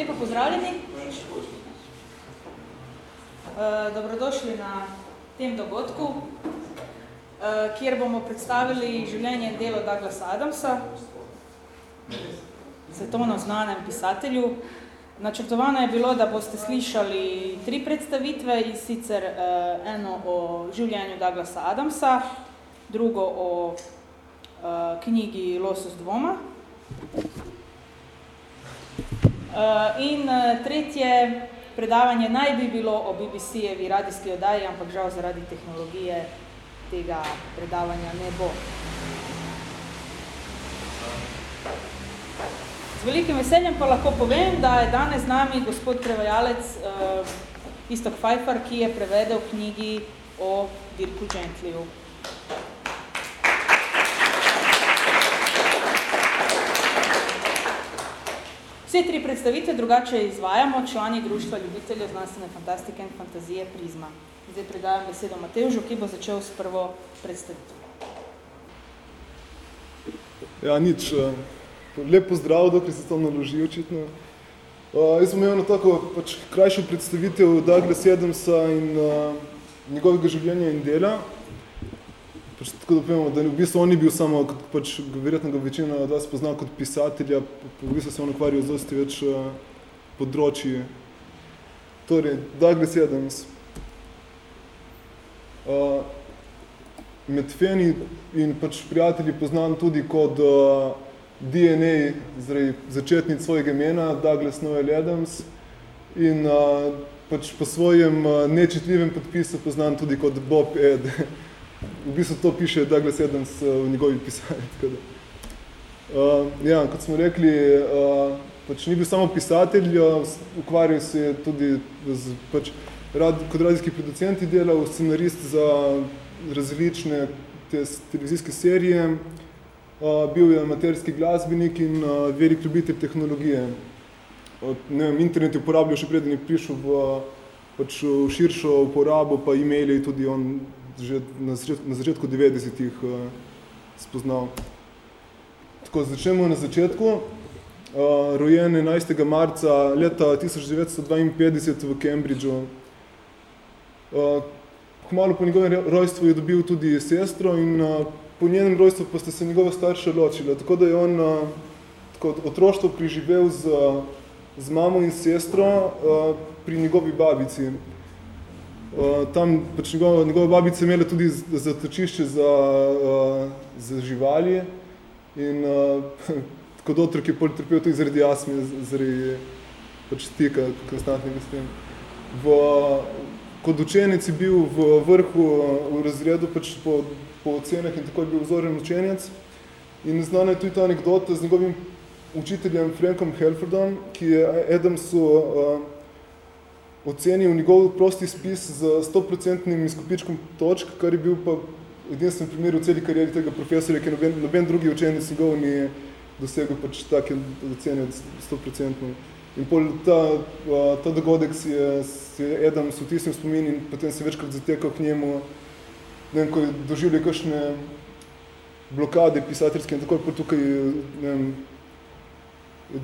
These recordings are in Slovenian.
Lepo pozdravljeni. Uh, dobrodošli na tem dogodku, uh, kjer bomo predstavili življenje in delo Douglasa Adamsa, svetovno znanem pisatelju. Načrtovano je bilo, da boste slišali tri predstavitve, in sicer uh, eno o življenju Douglasa Adamsa, drugo o knjigi Losos dvoma, in uh, tretje predavanje naj bi bilo o BBC-jevi radijski oddaji, ampak žal zaradi tehnologije tega predavanja ne bo. Z velikim veseljem pa lahko povem, da je danes z nami gospod prevajalec uh, Istok Pfeiffer, ki je prevedel knjigi o Dirku Gentliju. Vse tri predstavitve drugače izvajamo člani društva ljubiteljev znanstvene fantastike in fantazije Prizma. Zdaj predajam besedo Matevžu, ki bo začel s prvo predstavitev. Ja, nič. Eh, lep pozdrav, dokaj se to naloži očitno. Uh, jaz sem imel tako pač, krajšo predstavitev Douglas Adamsa in uh, njegovega življenja in dela pač tako da povemo, da v bistvu on ni bil samo, kot pač verjetno ga večina od vas poznal kot pisatelja, v bistvu se on ukvarjal z dosti več uh, področji. Torej, Douglas Adams. Uh, med feni in pač prijatelji poznam tudi kot uh, DNA, zdaj, začetnic svojega imena, Douglas Noel Adams. In uh, pač po svojem uh, nečetljivem podpisu poznam tudi kot Bob Ed. v bistvu to piše Douglas Adams v njegovi pisanji. Uh, ja, kot smo rekli, uh, pač ni bil samo pisatelj, ukvarjal se je tudi z, pač, rad, kot radijski producenti delal, scenarist za različne te televizijske serije, uh, bil je amaterski glasbenik in uh, velik ljubitelj tehnologije. Od, ne vem, internet je uporabljal še preden je prišel v, pač, v širšo uporabo, pa e-maili tudi on že na začetku, na začetku 90-ih uh, spoznal. Tako, začnemo na začetku. Uh, rojen 11. marca leta 1952 v Cambridgeu. Uh, kmalo po njegovem rojstvu je dobil tudi sestro in uh, po njenem rojstvu pa sta se njegove starše ločila. Tako da je on uh, tako, otroštvo priživel z, z mamo in sestro uh, pri njegovi babici. Uh, tam pač njegove, njegove babice imele tudi zatočišče za, uh, za živali in uh, kot otrok je pol trpel tudi zaradi asme, zaradi pač stika konstantnega s tem. V, kot učenec je bil v vrhu v razredu pač po, po ocenah in tako je bil vzoren učenec. In znana je tudi ta anekdota z njegovim učiteljem Frankom Helfordom, ki je Adamsu uh, ocenil njegov prosti spis z 100% izkupičkom točk, kar je bil pa edinstven primer v celi karieri tega profesorja, ki noben, noben drugi učenec njegov ni dosegel pač take ocene 100%. In pol ta, ta dogodek si je, si je Adam s vtisnil spomin in potem se večkrat zatekal k njemu, ne vem, ko je doživljal kakšne blokade pisateljske in tako je tukaj, ne vem,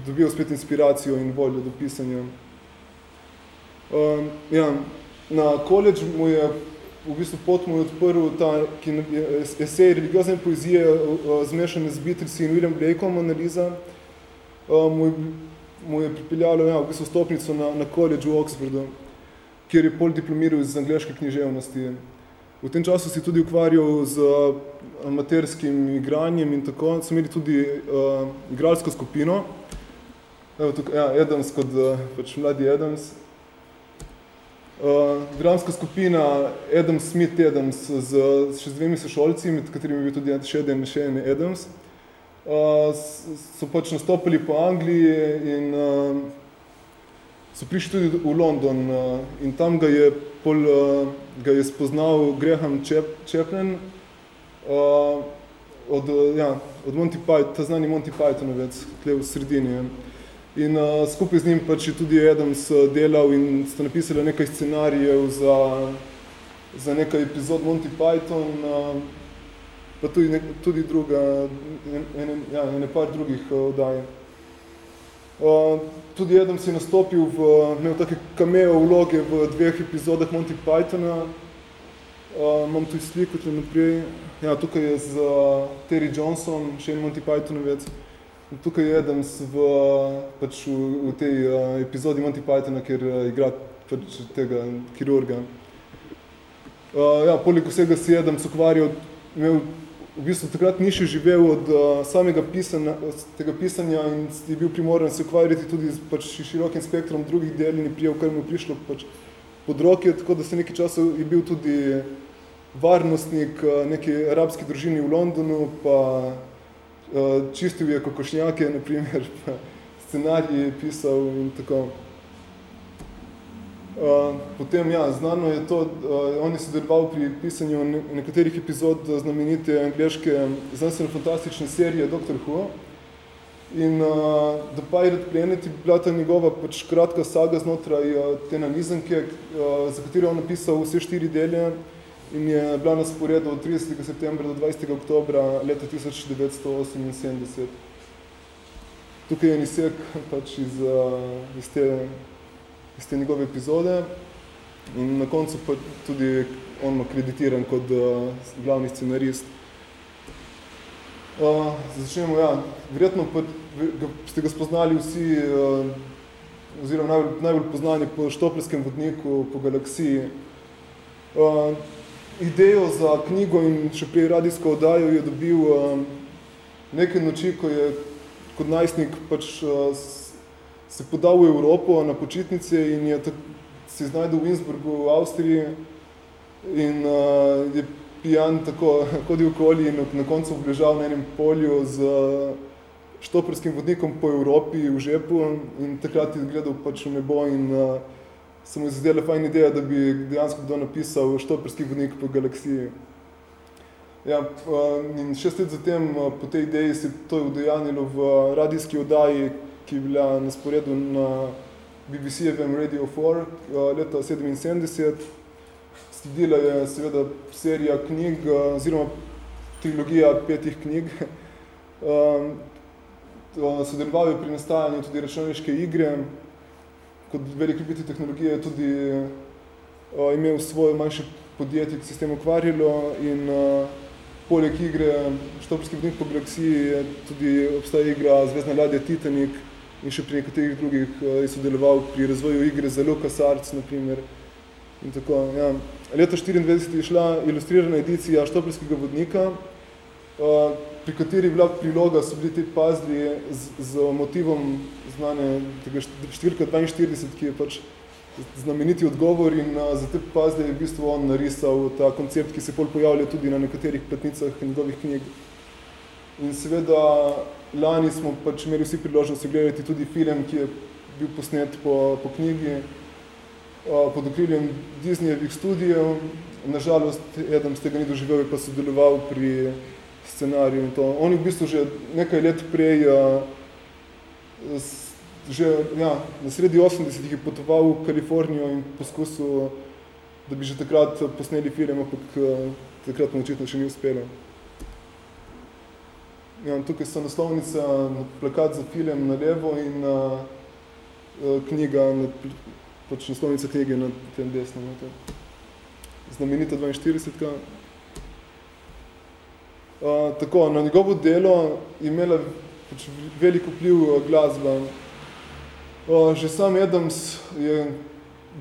dobil spet inspiracijo in voljo do pisanja. Um, ja, na koledž mu je v bistvu pot mu je odprl ta ki, esej religiozne poezije uh, zmešane z Beatlesi in William Blakeom analiza. Uh, mu, mu je pripeljalo ja, v bistvu stopnico na, na koledž v Oxfordu, kjer je pol diplomiral iz angleške književnosti. V tem času si tudi ukvarjal z amaterskim igranjem in tako. So imeli tudi uh, igralsko skupino. Evo tukaj, ja, Adams kot uh, pač mladi Adams. Uh, dramska skupina Adam Smith Adams z, z še z dvemi sošolci, med katerimi je bil tudi še eden še en Adams, uh, so pač nastopili po Angliji in uh, so prišli tudi v London uh, in tam ga je, pol, uh, ga je spoznal Graham Chaplin uh, od, ja, od Monty Python, ta znani Monty Pythonovec, tle v sredini. In uh, skupaj z njim pač je tudi Adams delal in sta napisali nekaj scenarijev za, za nekaj epizod Monty Python, uh, pa tudi, ne, tudi druga, ene, ja, ene par drugih uh, oddaj. Uh, tudi Adam si nastopil v, imel take cameo vloge v dveh epizodah Monty Pythona. Uh, imam tu sliko tukaj naprej. Ja, tukaj je z uh, Terry Johnson, še en Monty Pythonovec. Tukaj je Adams v, pač v, v tej uh, epizodi Monty Pythona, kjer uh, igra pač tega kirurga. Uh, ja, poleg vsega si Adams ukvarjal, imel v bistvu takrat ni še živel od uh, samega pisanja, tega pisanja in je bil primoran se ukvarjati tudi z pač, širokim spektrom drugih del in je prijel, kar mu prišlo pač, pod roke, tako da se nekaj časa je bil tudi varnostnik uh, neki arabski družini v Londonu, pa čistil je kokošnjake, naprimer, pa scenarij pisal in tako. Uh, potem, ja, znano je to, uh, on je sodeloval pri pisanju nekaterih epizod znamenite angliške znanstveno-fantastične serije Dr. Who. In uh, The Pirate Planet je bila ta njegova pač kratka saga znotraj uh, te nanizanke, uh, za katero je on napisal vse štiri delje in je bila na sporedu od 30. septembra do 20. oktobra leta 1978. Tukaj je nisek pač iz, uh, iz te iz te njegove epizode in na koncu pa tudi on kreditiran kot uh, glavni scenarist. Uh, začnemo, ja, verjetno pa ste ga spoznali vsi, uh, oziroma najbolj, najbolj poznani po štopljskem vodniku, po galaksiji. Uh, idejo za knjigo in še prej radijsko oddajo je dobil uh, nekaj noči, ko je kot najstnik pač uh, se podal v Evropo na počitnice in je tak, se znajdel v Innsbrucku v Avstriji in uh, je pijan tako hodil okoli in na koncu obležal na enem polju z štoprskim vodnikom po Evropi v žepu in takrat je gledal pač v nebo in uh, se mu je zdela fajn ideja, da bi dejansko kdo napisal štoprski vodnik po galaksiji. Ja, in šest let zatem po tej ideji se to je udejanilo v radijski oddaji, ki je bila na sporedu na BBC-evem Radio 4 eh, leta 77. Sledila je seveda serija knjig, eh, oziroma trilogija petih knjig. Eh, sodeloval je pri nastajanju tudi računalniške igre. Kot velik ljubitelj tehnologije je tudi imel svoje manjše podjetje, ki se s tem ukvarjalo in poleg igre Štoprski vodnik po galaksiji je tudi obstaja igra Zvezdna ladja Titanic, in še pri nekaterih drugih uh, je sodeloval pri razvoju igre za Lucas Arts, naprimer. In tako, ja. Leta 24 je šla ilustrirana edicija Štopljskega vodnika, uh, pri kateri bila priloga so bili te pazli z, z motivom znane tega številka 42, ki je pač znameniti odgovor in uh, za te pazli je v bistvu on narisal ta koncept, ki se pol pojavlja tudi na nekaterih platnicah njegovih knjig. In seveda lani smo pač imeli vsi priložnost gledati tudi film, ki je bil posnet po, po knjigi pod okriljem Disneyjevih studijev. Nažalost, Adam z tega ni doživel, pa sodeloval pri scenariju in to. On je v bistvu že nekaj let prej, že ja, na sredi 80-ih je potoval v Kalifornijo in poskusil, da bi že takrat posneli film, ampak takrat mu očitno še ni uspelo. Ja, tukaj so naslovnica, plakat za film na levo in uh, knjiga, na, pač naslovnica knjige na tem desnem. No, Znamenita 42. Uh, tako, na njegovo delo je imela pač veliko vpliv glasba. Uh, že sam Adams je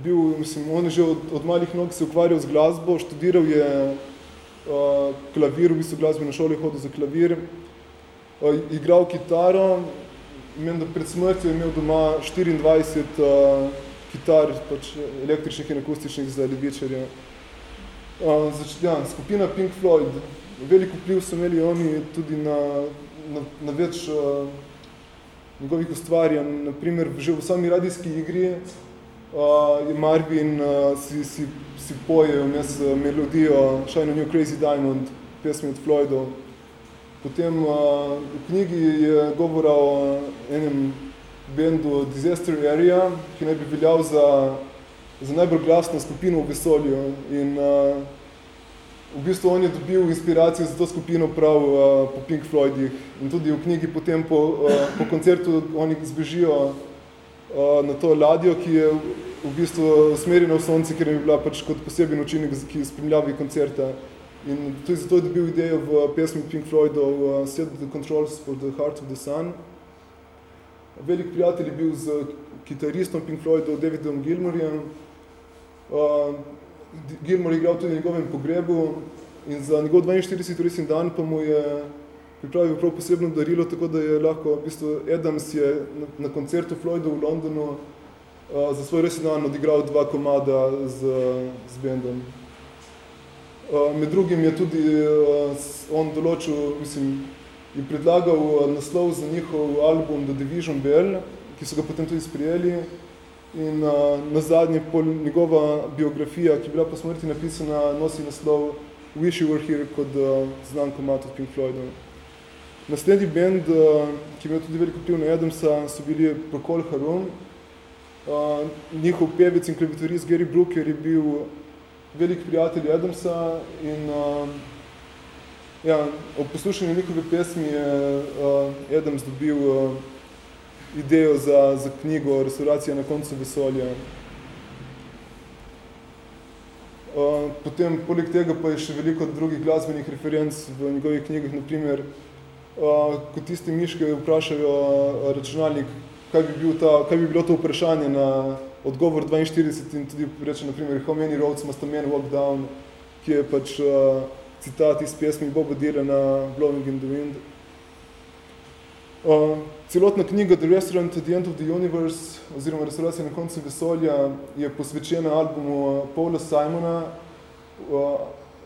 bil, mislim, on je že od, od malih nog se ukvarjal z glasbo, študiral je uh, klavir, v bistvu glasbeno šolo je hodil za klavir, igral kitaro, menim, da pred smrtjo je imel doma 24 uh, kitar, pač električnih in akustičnih za levičarja. Uh, zač, ja, skupina Pink Floyd, veliko vpliv so imeli oni tudi na, na, na več uh, njegovih ustvarjanj, naprimer že v sami radijski igri uh, je Marvin uh, si, si, si poje vmes melodijo Shine on Your Crazy Diamond, pesmi od Floydov, Potem uh, v knjigi je govora o enem bendu Disaster Area, ki naj bi veljal za, za najbolj glasno skupino v vesolju. In uh, v bistvu on je dobil inspiracijo za to skupino prav uh, po Pink Floydih in tudi v knjigi potem po, uh, po koncertu oni zbežijo uh, na to ladjo, ki je v bistvu smerjena v sonce, ker je bila pač kot poseben učinek, ki spremljavi koncerta. In tudi zato je dobil idejo v pesmi Pink Floydov uh, Set the Controls for the Heart of the Sun. Velik prijatelj je bil z kitaristom Pink Floydov Davidom Gilmorjem. Uh, Gilmore je igral tudi njegovem pogrebu in za njegov 42. resni dan pa mu je pripravil prav posebno darilo, tako da je lahko, v bistvu Adams je na, na koncertu Floyda v Londonu uh, za svoj resni dan odigral dva komada z, z bendom. Uh, med drugim je tudi uh, on določil, mislim, je predlagal naslov za njihov album The Division Bell, ki so ga potem tudi sprijeli. In uh, na zadnje pol njegova biografija, ki je bila po smrti napisana, nosi naslov Wish You Were Here kot uh, znan komat od Pink Floydov. Naslednji band, uh, ki je imel tudi veliko vpliv na Adamsa, so bili Procol Harum. Uh, njihov pevec in klaviaturist Gary Brooker je bil velik prijatelj Adamsa in uh, ja, ob poslušanju njihove pesmi je uh, Adams dobil uh, idejo za, za knjigo Restauracija na koncu vesolja. Uh, potem, poleg tega pa je še veliko drugih glasbenih referenc v njegovih knjigah, naprimer, uh, ko tiste miške vprašajo uh, računalnik, kaj bi, bil ta, kaj bi bilo to vprašanje na odgovor 42 in tudi reče, naprimer, How many roads must a man walk down, ki je pač uh, citat iz pesmi Boba Dylana Blowing in the Wind. Uh, celotna knjiga The Restaurant at the End of the Universe oziroma Restauracija na koncu vesolja je posvečena albumu Paula Simona uh,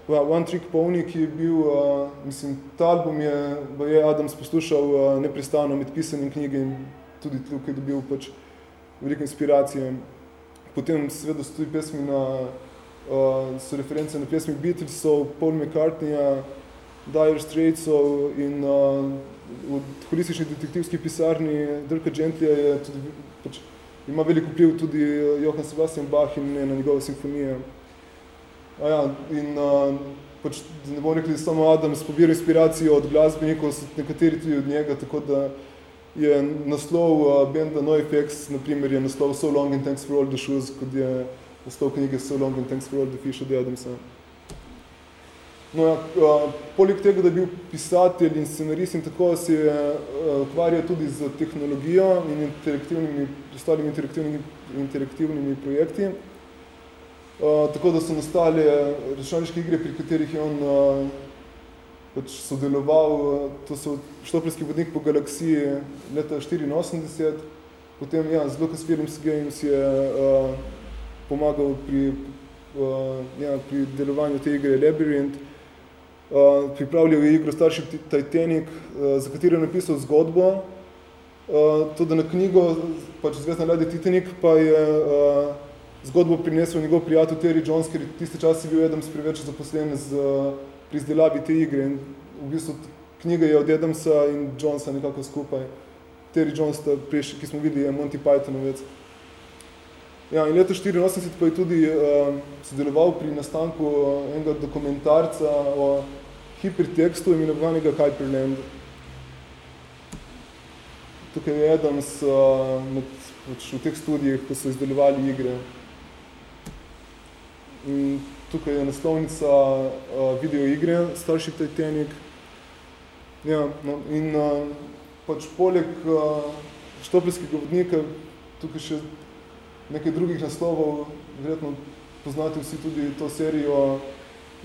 One Trick Pony, ki je bil, uh, mislim, ta album je, je Adams poslušal uh, neprestano med pisanjem knjige in tudi tukaj dobil pač veliko inspiracije. Potem seveda so tudi pesmi na, uh, so reference na pesmi Beatlesov, Paul McCartneyja, Dire Straitsov in uh, v holistični detektivski pisarni Dirka Gentlija je tudi, pač, ima veliko vpliv tudi Johann Sebastian Bach in ne, na njegove simfonije. A ja, in uh, pač, ne bom rekli, samo Adams pobira inspiracijo od glasbenikov, nekateri tudi od njega, tako da je naslov uh, benda NoFX, naprimer, je naslov So Long and Thanks for All the Shoes, kot je naslov knjige So Long and Thanks for All the Fish od Adamsa. No, uh, poleg tega, da je bil pisatelj in scenarist in tako, se je uh, ukvarjal tudi z tehnologijo in interaktivnimi, ostalimi interaktivnimi, interaktivnimi projekti. Uh, tako da so nastale računalniške igre, pri katerih je on uh, pač sodeloval. To so Štoprski vodnik po galaksiji leta 84. Potem ja, z Lucasfilms Games je uh, pomagal pri, uh, ja, pri delovanju te igre Labyrinth. Uh, pripravljal je igro Starship Titanic, uh, za katero je napisal zgodbo. Uh, tudi na knjigo, pač Zvezdna ladja Titanic, pa je uh, zgodbo prinesel njegov prijatelj Terry Jones, ker tiste čas je bil Adams preveč zaposlen z, pri izdelavi te igre. In v bistvu knjiga je od Adamsa in Jonesa nekako skupaj. Terry Jones, prejši, ki smo videli, je Monty Pythonovec. Ja, in leta 1984 pa je tudi uh, sodeloval pri nastanku enega dokumentarca o hipertekstu imenovanega Hyperland. Tukaj je Adams uh, med, pač v teh studijih, ko so izdelovali igre. In tukaj je naslovnica uh, video igre Starship Titanic. Ja, no, in uh, pač poleg uh, štopljskega vodnika, tukaj še nekaj drugih naslovov, verjetno poznate vsi tudi to serijo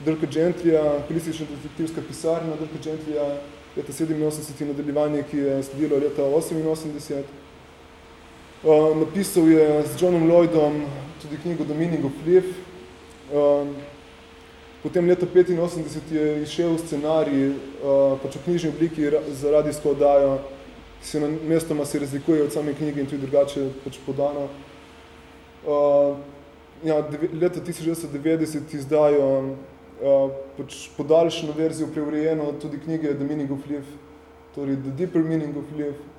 Drka Gentlija, politična detektivska pisarna Drka Gentlija, leta 87 nadaljevanje, ki je sledilo leta 88. Uh, napisal je z Johnom Lloydom tudi knjigo Meaning of Life. Uh, potem leta 85 je izšel scenarij uh, pač v knjižni obliki za radijsko oddajo, ki se na mestoma se razlikuje od same knjige in tudi drugače pač podano. Uh, ja, leta 1990 izdajo pač podaljšeno verzijo preurejeno tudi knjige The Meaning of Life, torej The Deeper Meaning of Life.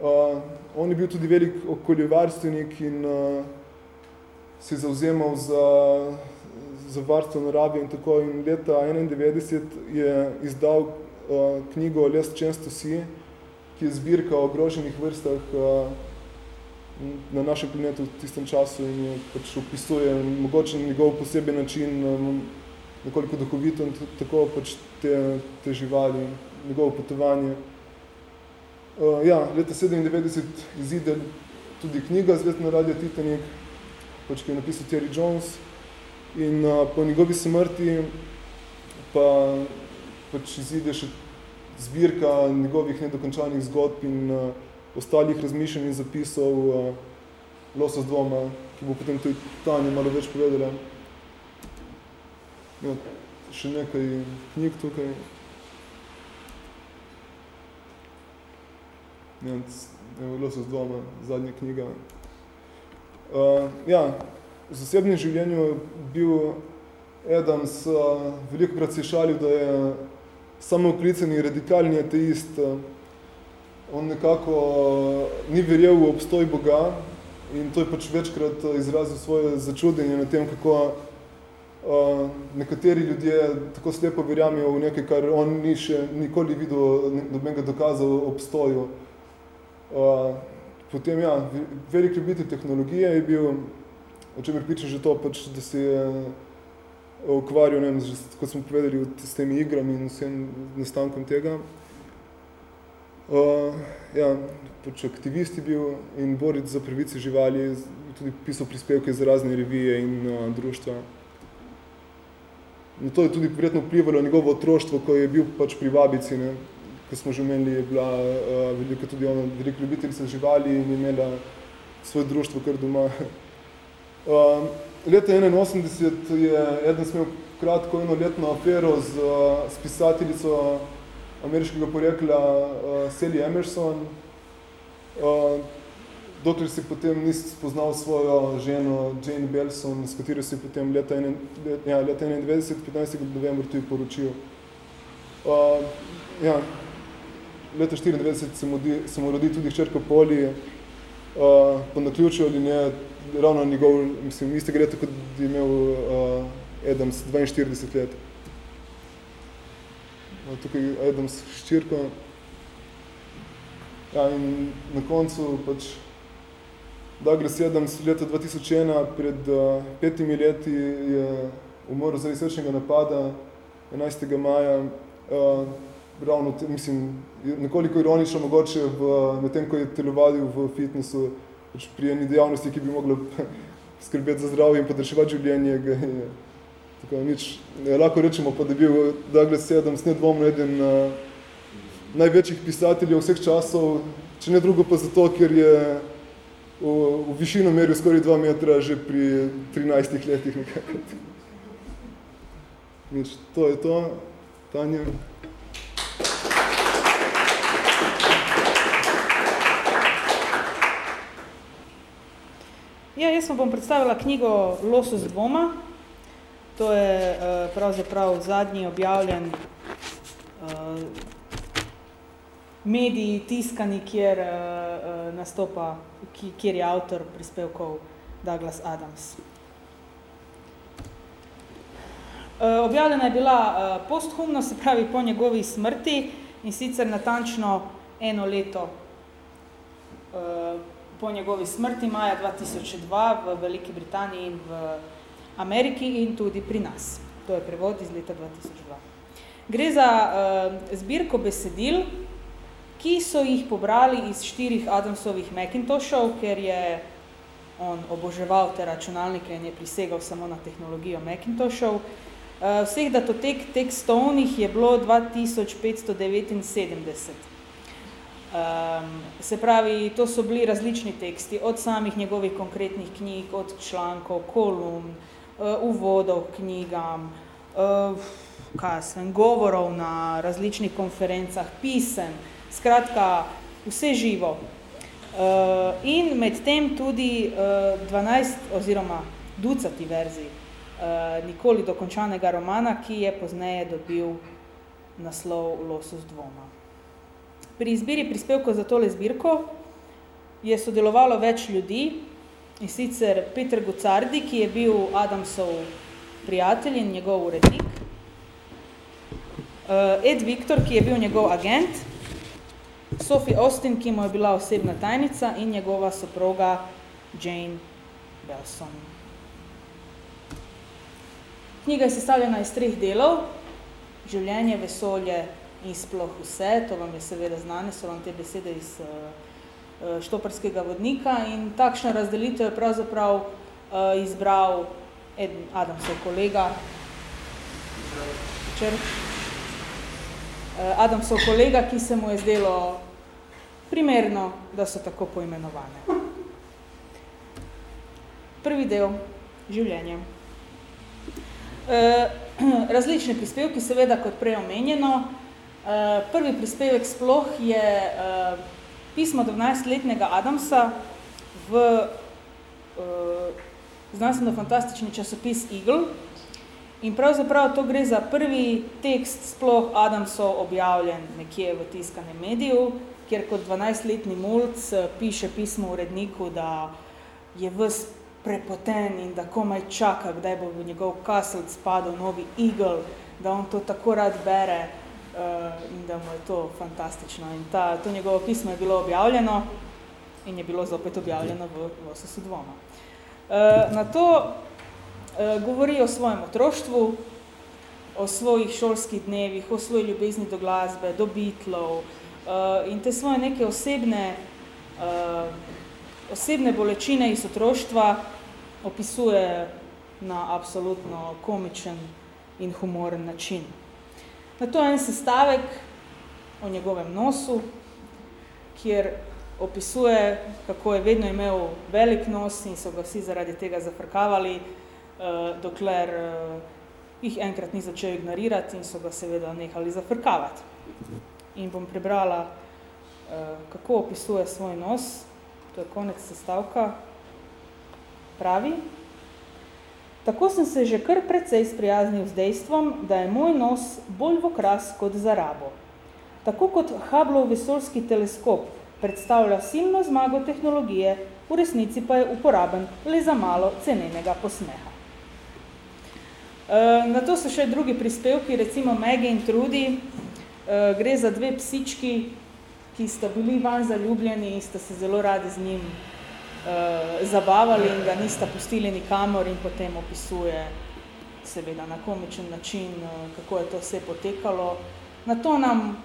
Uh, on je bil tudi velik okoljevarstvenik in uh, se je zauzemal za, za varstvo narave in tako. In leta 1991 je izdal uh, knjigo Les Čensto Si, ki je zbirka o ogroženih vrstah uh, na našem planetu v tistem času in je pač opisuje mogoče njegov poseben način, um, nekoliko duhovito in tako pač te, te živali, njegovo potovanje. Uh, ja, leta 97 izide tudi knjiga Zvezdna radio Titanic, pač, ki je napisal Terry Jones. In uh, po njegovi smrti pa pač izide še zbirka njegovih nedokončanih zgodb in uh, ostalih razmišljanj in zapisov uh, Losos dvoma, ki bo potem tudi Tanja malo več povedala. Ja, še nekaj knjig tukaj. Ja, Losos dvoma, zadnja knjiga. Uh, ja, v zasebnem življenju bil Adams, uh, veliko krat se šalil, da je samooklicani radikalni ateist. Uh, on nekako uh, ni verjel v obstoj Boga in to je pač večkrat izrazil svoje začudenje na tem, kako uh, nekateri ljudje tako slepo verjamijo v nekaj, kar on ni še nikoli videl nobenega dokaza o obstoju. Uh, potem, ja, velik ljubitelj tehnologije je bil, o čemer priča že to, pač, da se je ukvarjal, ne vem, že, kot smo povedali, s temi igrami in vsem nastankom tega. Uh, ja, pač aktivist je bil in boric za pravice živali, tudi pisal prispevke za razne revije in uh, društva. In to je tudi verjetno vplivalo njegovo otroštvo, ko je bil pač pri babici, ne, ko smo že imeli, je bila uh, velika tudi ona, veliko ljubiteljica živali in je imela svoje društvo kar doma. Uh, leta 81 je eden smel kratko eno letno afero z, uh, s pisateljico ameriškega porekla uh, Sally Emerson, uh, dokler si potem nisi spoznal svojo ženo Jane Belson, s katero si potem leta, ene, let, ja, leta 91, 15. novembra tudi poročil. Uh, ja, leta 94 se mu, di, se mu rodi tudi hčerka Poli, uh, po naključju ali ne, ravno njegov, mislim, iste gre tako, da je imel uh, Adams 42 let. Uh, tukaj Adams hčerka. Ja, in na koncu pač Douglas Adams leta 2001 pred uh, petimi leti je umrl zaradi srčnega napada 11. maja. Uh, ravno, mislim, nekoliko ironično mogoče v, med tem, ko je telovadil v fitnessu, pač pri eni dejavnosti, ki bi mogla skrbeti za zdravje in podaljševati življenje, ga je tako nič, ne, lahko rečemo pa, da je bil Douglas Adams nedvomno eden uh, največjih pisateljev vseh časov, če ne drugo pa zato, ker je v, v višino meril skoraj dva metra že pri 13 letih nekako. Nič, to je to, Tanja. Ja, jaz vam bom predstavila knjigo Losos dvoma. To je uh, pravzaprav zadnji objavljen uh, medij tiskani, kjer uh, nastopa, kjer je avtor prispevkov Douglas Adams. Uh, objavljena je bila uh, posthumno, se pravi po njegovi smrti in sicer natančno eno leto uh, po njegovi smrti maja 2002 v Veliki Britaniji in v Ameriki in tudi pri nas. To je prevod iz leta 2002. Gre za uh, zbirko besedil, ki so jih pobrali iz štirih Adamsovih Macintoshov, ker je on oboževal te računalnike in je prisegal samo na tehnologijo Macintoshov. Uh, vseh datotek tekstovnih je bilo 2579. Um, se pravi, to so bili različni teksti, od samih njegovih konkretnih knjig, od člankov, kolumn, uh, uvodov knjigam, uh, kaj sem, govorov na različnih konferencah, pisem, skratka, vse živo. Uh, in med tem tudi uh, 12 oziroma ducati verzij uh, nikoli dokončanega romana, ki je pozneje dobil naslov Losus dvoma. Pri izbiri prispevkov za tole zbirko je sodelovalo več ljudi, in sicer Peter Gucardi, ki je bil Adamsov prijatelj in njegov urednik. Uh, Ed Viktor, ki je bil njegov agent, Sophie Austin, ki mu je bila osebna tajnica in njegova soproga Jane Belson. Knjiga je sestavljena iz treh delov, življenje, vesolje in sploh vse, to vam je seveda znane, so vam te besede iz uh, štoparskega vodnika. In takšna razdelitev je pravzaprav uh, izbral Eden Adamsov kolega, uh, Adamsov kolega, ki se mu je zdelo primerno, da so tako poimenovane. Prvi del, življenje. Uh, različne prispevki, seveda kot prej omenjeno. Uh, prvi prispevek sploh je uh, pismo 12-letnega Adamsa v uh, znanstveno-fantastični časopis Eagle. In pravzaprav to gre za prvi tekst sploh Adamsov objavljen nekje v tiskanem mediju, kjer kot 12-letni mulc piše pismo uredniku, da je vs prepoten in da komaj čaka, kdaj bo v njegov castle spadal novi Eagle, da on to tako rad bere uh, in da mu je to fantastično. In ta, to njegovo pismo je bilo objavljeno in je bilo zopet objavljeno v Lososu dvoma. Eh, na to eh, govori o svojem otroštvu, o svojih šolskih dnevih, o svoji ljubezni do glasbe, do Beatlov eh, in te svoje neke osebne, osebne bolečine iz otroštva opisuje na absolutno komičen in humoren način. Na to en sestavek o njegovem nosu, kjer opisuje, kako je vedno imel velik nos in so ga vsi zaradi tega zafrkavali, uh, dokler uh, jih enkrat ni začel ignorirati in so ga seveda nehali zafrkavati. In bom prebrala, uh, kako opisuje svoj nos, to je konec sestavka, pravi, Tako sem se že kar precej sprijaznil z dejstvom, da je moj nos bolj v okras kot za rabo. Tako kot Hubbleov vesoljski teleskop predstavlja silno zmago tehnologije, v resnici pa je uporaben le za malo cenenega posmeha. E, na to so še drugi prispevki, recimo Maggie in Trudy. E, gre za dve psički, ki sta bili van zaljubljeni in sta se zelo radi z njim e, zabavali in ga nista pustili nikamor in potem opisuje seveda na komičen način, kako je to vse potekalo. Na to nam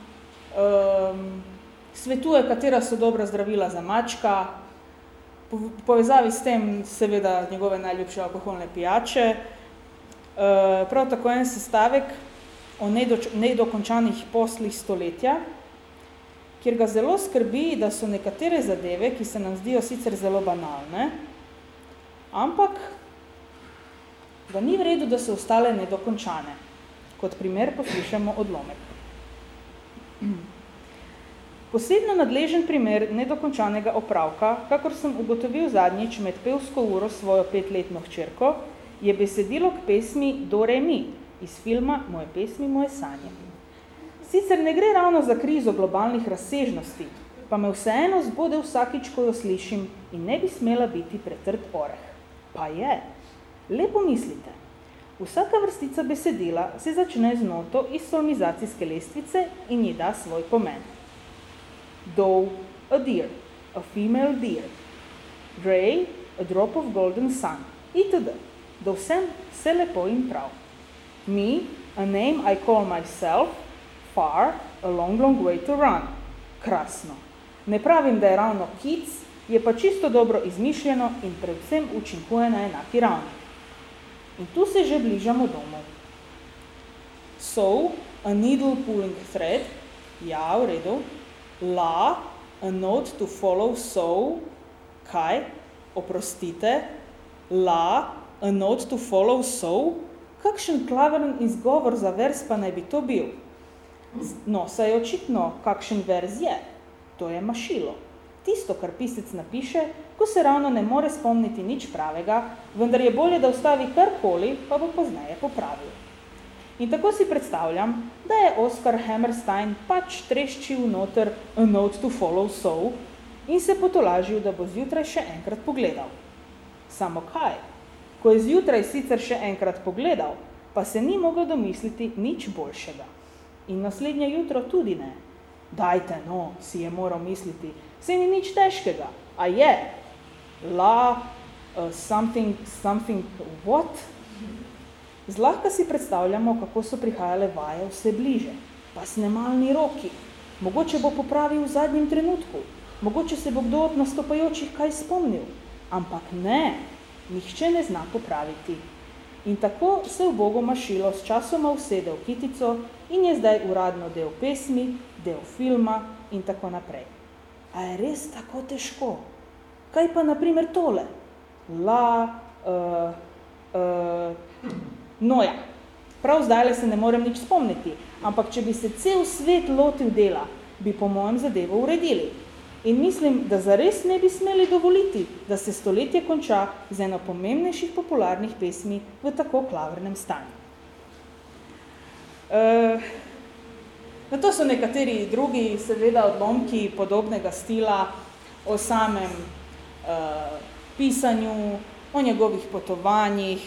svetuje, katera so dobra zdravila za mačka, po povezavi s tem seveda njegove najljubše alkoholne pijače. E, prav tako en sestavek o nedokončanih poslih stoletja, kjer ga zelo skrbi, da so nekatere zadeve, ki se nam zdijo sicer zelo banalne, ampak da ni v redu, da so ostale nedokončane. Kot primer poslušamo odlomek. Posebno nadležen primer nedokončanega opravka, kakor sem ugotovil zadnjič med pevsko uro svojo petletno hčerko, je besedilo k pesmi Do Re Mi iz filma Moje pesmi, moje sanje. Sicer ne gre ravno za krizo globalnih razsežnosti, pa me vseeno zbode vsakič, ko jo slišim in ne bi smela biti pretrd oreh. Pa je. Lepo mislite. Vsaka vrstica besedila se začne z noto iz solmizacijske lestvice in ji da svoj pomen doe, a deer, a female deer, ray, a drop of golden sun, itd. Do vsem vse lepo in prav. Me, a name I call myself, far, a long, long way to run. Krasno. Ne pravim, da je ravno kic, je pa čisto dobro izmišljeno in predvsem učinkuje na enaki ravni. In tu se že bližamo domov. So, a needle pulling thread, ja, v redu, la, a note to follow, so, kaj, oprostite, la, a note to follow, so, kakšen klaveren izgovor za vers pa naj bi to bil? No, saj je očitno, kakšen vers je, to je mašilo. Tisto, kar pisec napiše, ko se ravno ne more spomniti nič pravega, vendar je bolje, da ustavi karkoli, pa bo pozneje popravil. In tako si predstavljam, da je Oscar Hammerstein pač treščil noter A Note to Follow Soul in se potolažil, da bo zjutraj še enkrat pogledal. Samo kaj? Ko je zjutraj sicer še enkrat pogledal, pa se ni mogel domisliti nič boljšega. In naslednje jutro tudi ne. Dajte, no, si je moral misliti, se ni nič težkega, a je. La, uh, something, something, what? Zlahka si predstavljamo, kako so prihajale vaje vse bliže, pa snemalni roki. Mogoče bo popravil v zadnjem trenutku, mogoče se bo kdo od nastopajočih kaj spomnil, ampak ne, nihče ne zna popraviti. In tako se v Bogu mašilo s časoma usede v kitico in je zdaj uradno del pesmi, del filma in tako naprej. A je res tako težko? Kaj pa naprimer tole? La, uh, uh, noja. Prav zdaj se ne morem nič spomniti, ampak če bi se cel svet lotil dela, bi po mojem zadevo uredili. In mislim, da zares ne bi smeli dovoliti, da se stoletje konča z eno pomembnejših popularnih pesmi v tako klavrnem stanju. Uh, na to so nekateri drugi, seveda, odlomki podobnega stila o samem uh, pisanju, o njegovih potovanjih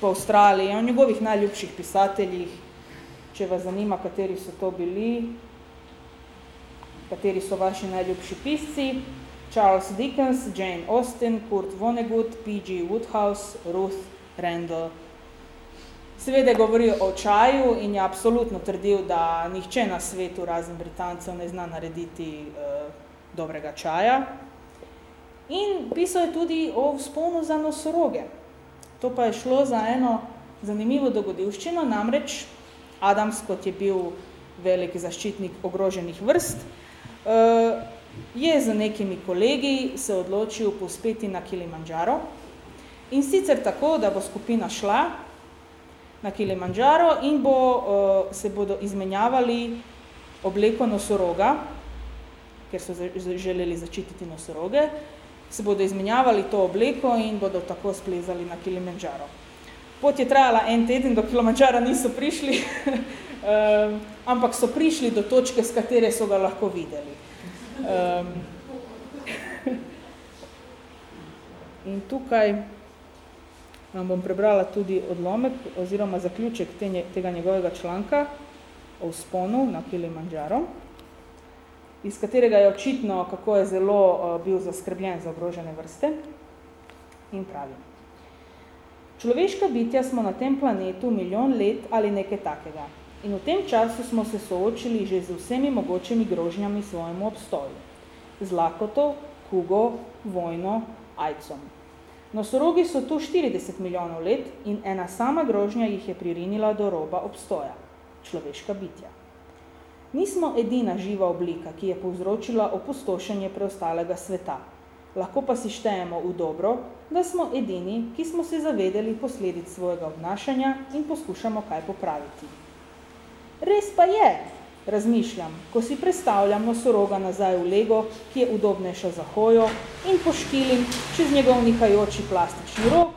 po Avstraliji, o njegovih najljubših pisateljih, če vas zanima, kateri so to bili, kateri so vaši najljubši pisci, Charles Dickens, Jane Austen, Kurt Vonnegut, P.G. Woodhouse, Ruth Randall. Seveda govori o čaju in je absolutno trdil, da nihče na svetu razen Britancev ne zna narediti uh, dobrega čaja. In pisal je tudi o vzponu za nosoroge. To pa je šlo za eno zanimivo dogodivščino, namreč Adams, kot je bil velik zaščitnik ogroženih vrst, je z nekimi kolegi se odločil pospeti na Kilimanjaro in sicer tako, da bo skupina šla na Kilimanjaro in bo, uh, se bodo izmenjavali obleko nosoroga, ker so želeli začititi nosoroge, se bodo izmenjavali to obleko in bodo tako splezali na Kilimanjaro. Pot je trajala en teden, do Kilimanjara niso prišli, um, ampak so prišli do točke, s katere so ga lahko videli. Um, in tukaj vam bom prebrala tudi odlomek oziroma zaključek te, tega njegovega članka o vzponu na Kilimanjaro, iz katerega je očitno, kako je zelo uh, bil zaskrbljen za ogrožene vrste in pravi. Človeška bitja smo na tem planetu milijon let ali nekaj takega. In v tem času smo se soočili že z vsemi mogočimi grožnjami svojemu obstoju. Z lakoto, kugo, vojno, ajcom. Nosorogi so tu 40 milijonov let in ena sama grožnja jih je pririnila do roba obstoja. Človeška bitja. Nismo edina živa oblika, ki je povzročila opustošenje preostalega sveta. Lahko pa si štejemo v dobro, da smo edini, ki smo se zavedeli posledic svojega obnašanja in poskušamo kaj popraviti. Res pa je, razmišljam, ko si predstavljam nosoroga nazaj v lego, ki je udobnejša za hojo in poškilim čez njegov nihajoči plastični rok,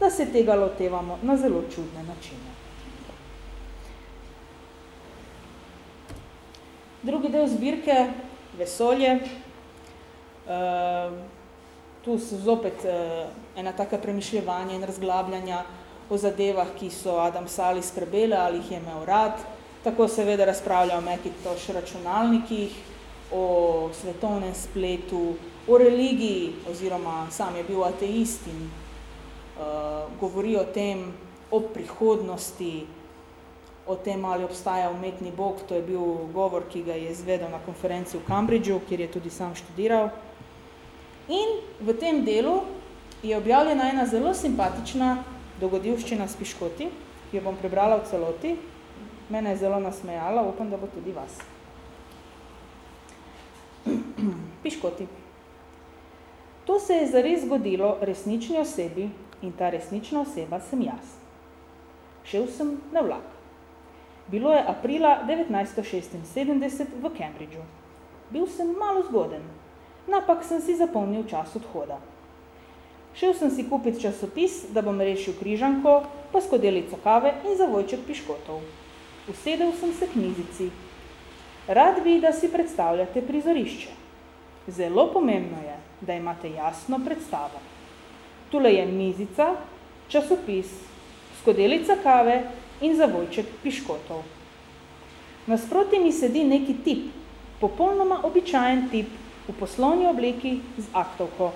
da se tega lotevamo na zelo čudne načine. Drugi del zbirke, vesolje. Uh, tu so zopet uh, ena taka premišljevanja in razglabljanja o zadevah, ki so Adam Sali skrbele ali jih je imel rad. Tako seveda razpravlja o Macintosh računalnikih, o svetovnem spletu, o religiji, oziroma sam je bil ateist in uh, govori o tem, o prihodnosti, o tem, ali obstaja umetni bog, to je bil govor, ki ga je izvedel na konferenci v Cambridgeu, kjer je tudi sam študiral. In v tem delu je objavljena ena zelo simpatična dogodivščina s piškoti, ki jo bom prebrala v celoti, Mene je zelo nasmejala, upam, da bo tudi vas. Piškoti. To se je zares zgodilo resnični osebi in ta resnična oseba sem jaz. Šel sem na vlak. Bilo je aprila 1976 v Cambridgeu. Bil sem malo zgoden, napak sem si zapomnil čas odhoda. Šel sem si kupiti časopis, da bom rešil križanko, pa skodelico kave in zavojček piškotov. Usedel sem se k mizici. Rad bi, da si predstavljate prizorišče. Zelo pomembno je, da imate jasno predstavo. Tule je mizica, časopis, skodelica kave in zavojček piškotov. Nasproti mi sedi neki tip, popolnoma običajen tip v poslovni obleki z aktovko.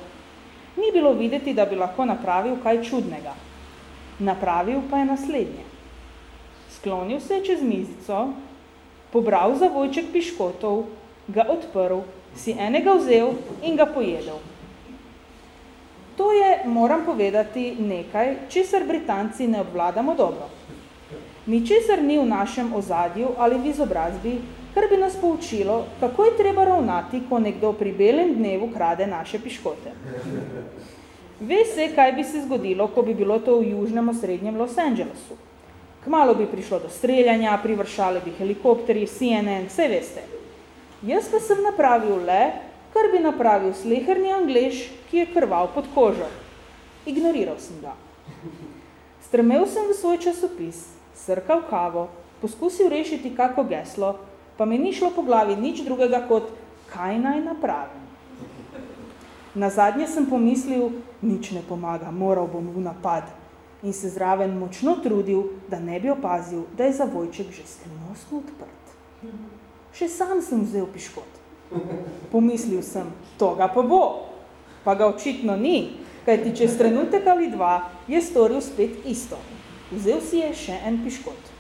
Ni bilo videti, da bi lahko napravil kaj čudnega. Napravil pa je naslednje. Sklonil se je čez mizico, pobral zavojček piškotov, ga odprl, si enega vzel in ga pojedel. To je, moram povedati, nekaj, česar Britanci ne obvladamo dobro. Ničesar ni v našem ozadju ali v izobrazbi, kar bi nas poučilo, kako je treba ravnati, ko nekdo pri belem dnevu krade naše piškote. Ve se, kaj bi se zgodilo, ko bi bilo to v južnem osrednjem Los Angelesu. Kmalo bi prišlo do streljanja, privršali bi helikopteri, CNN, vse veste. Jaz pa sem napravil le, kar bi napravil sleherni anglež, ki je krval pod kožo. Ignoriral sem ga. Strmel sem v svoj časopis, srkal kavo, poskusil rešiti kako geslo, pa mi ni šlo po glavi nič drugega kot, kaj naj napravim. Na zadnje sem pomislil, nič ne pomaga, moral bom v napad in se zraven močno trudil, da ne bi opazil, da je zavojček že skrivnostno odprt. Še sam sem vzel piškot. Pomislil sem, to ga pa bo. Pa ga očitno ni, kajti čez trenutek ali dva je storil spet isto. Vzel si je še en piškot.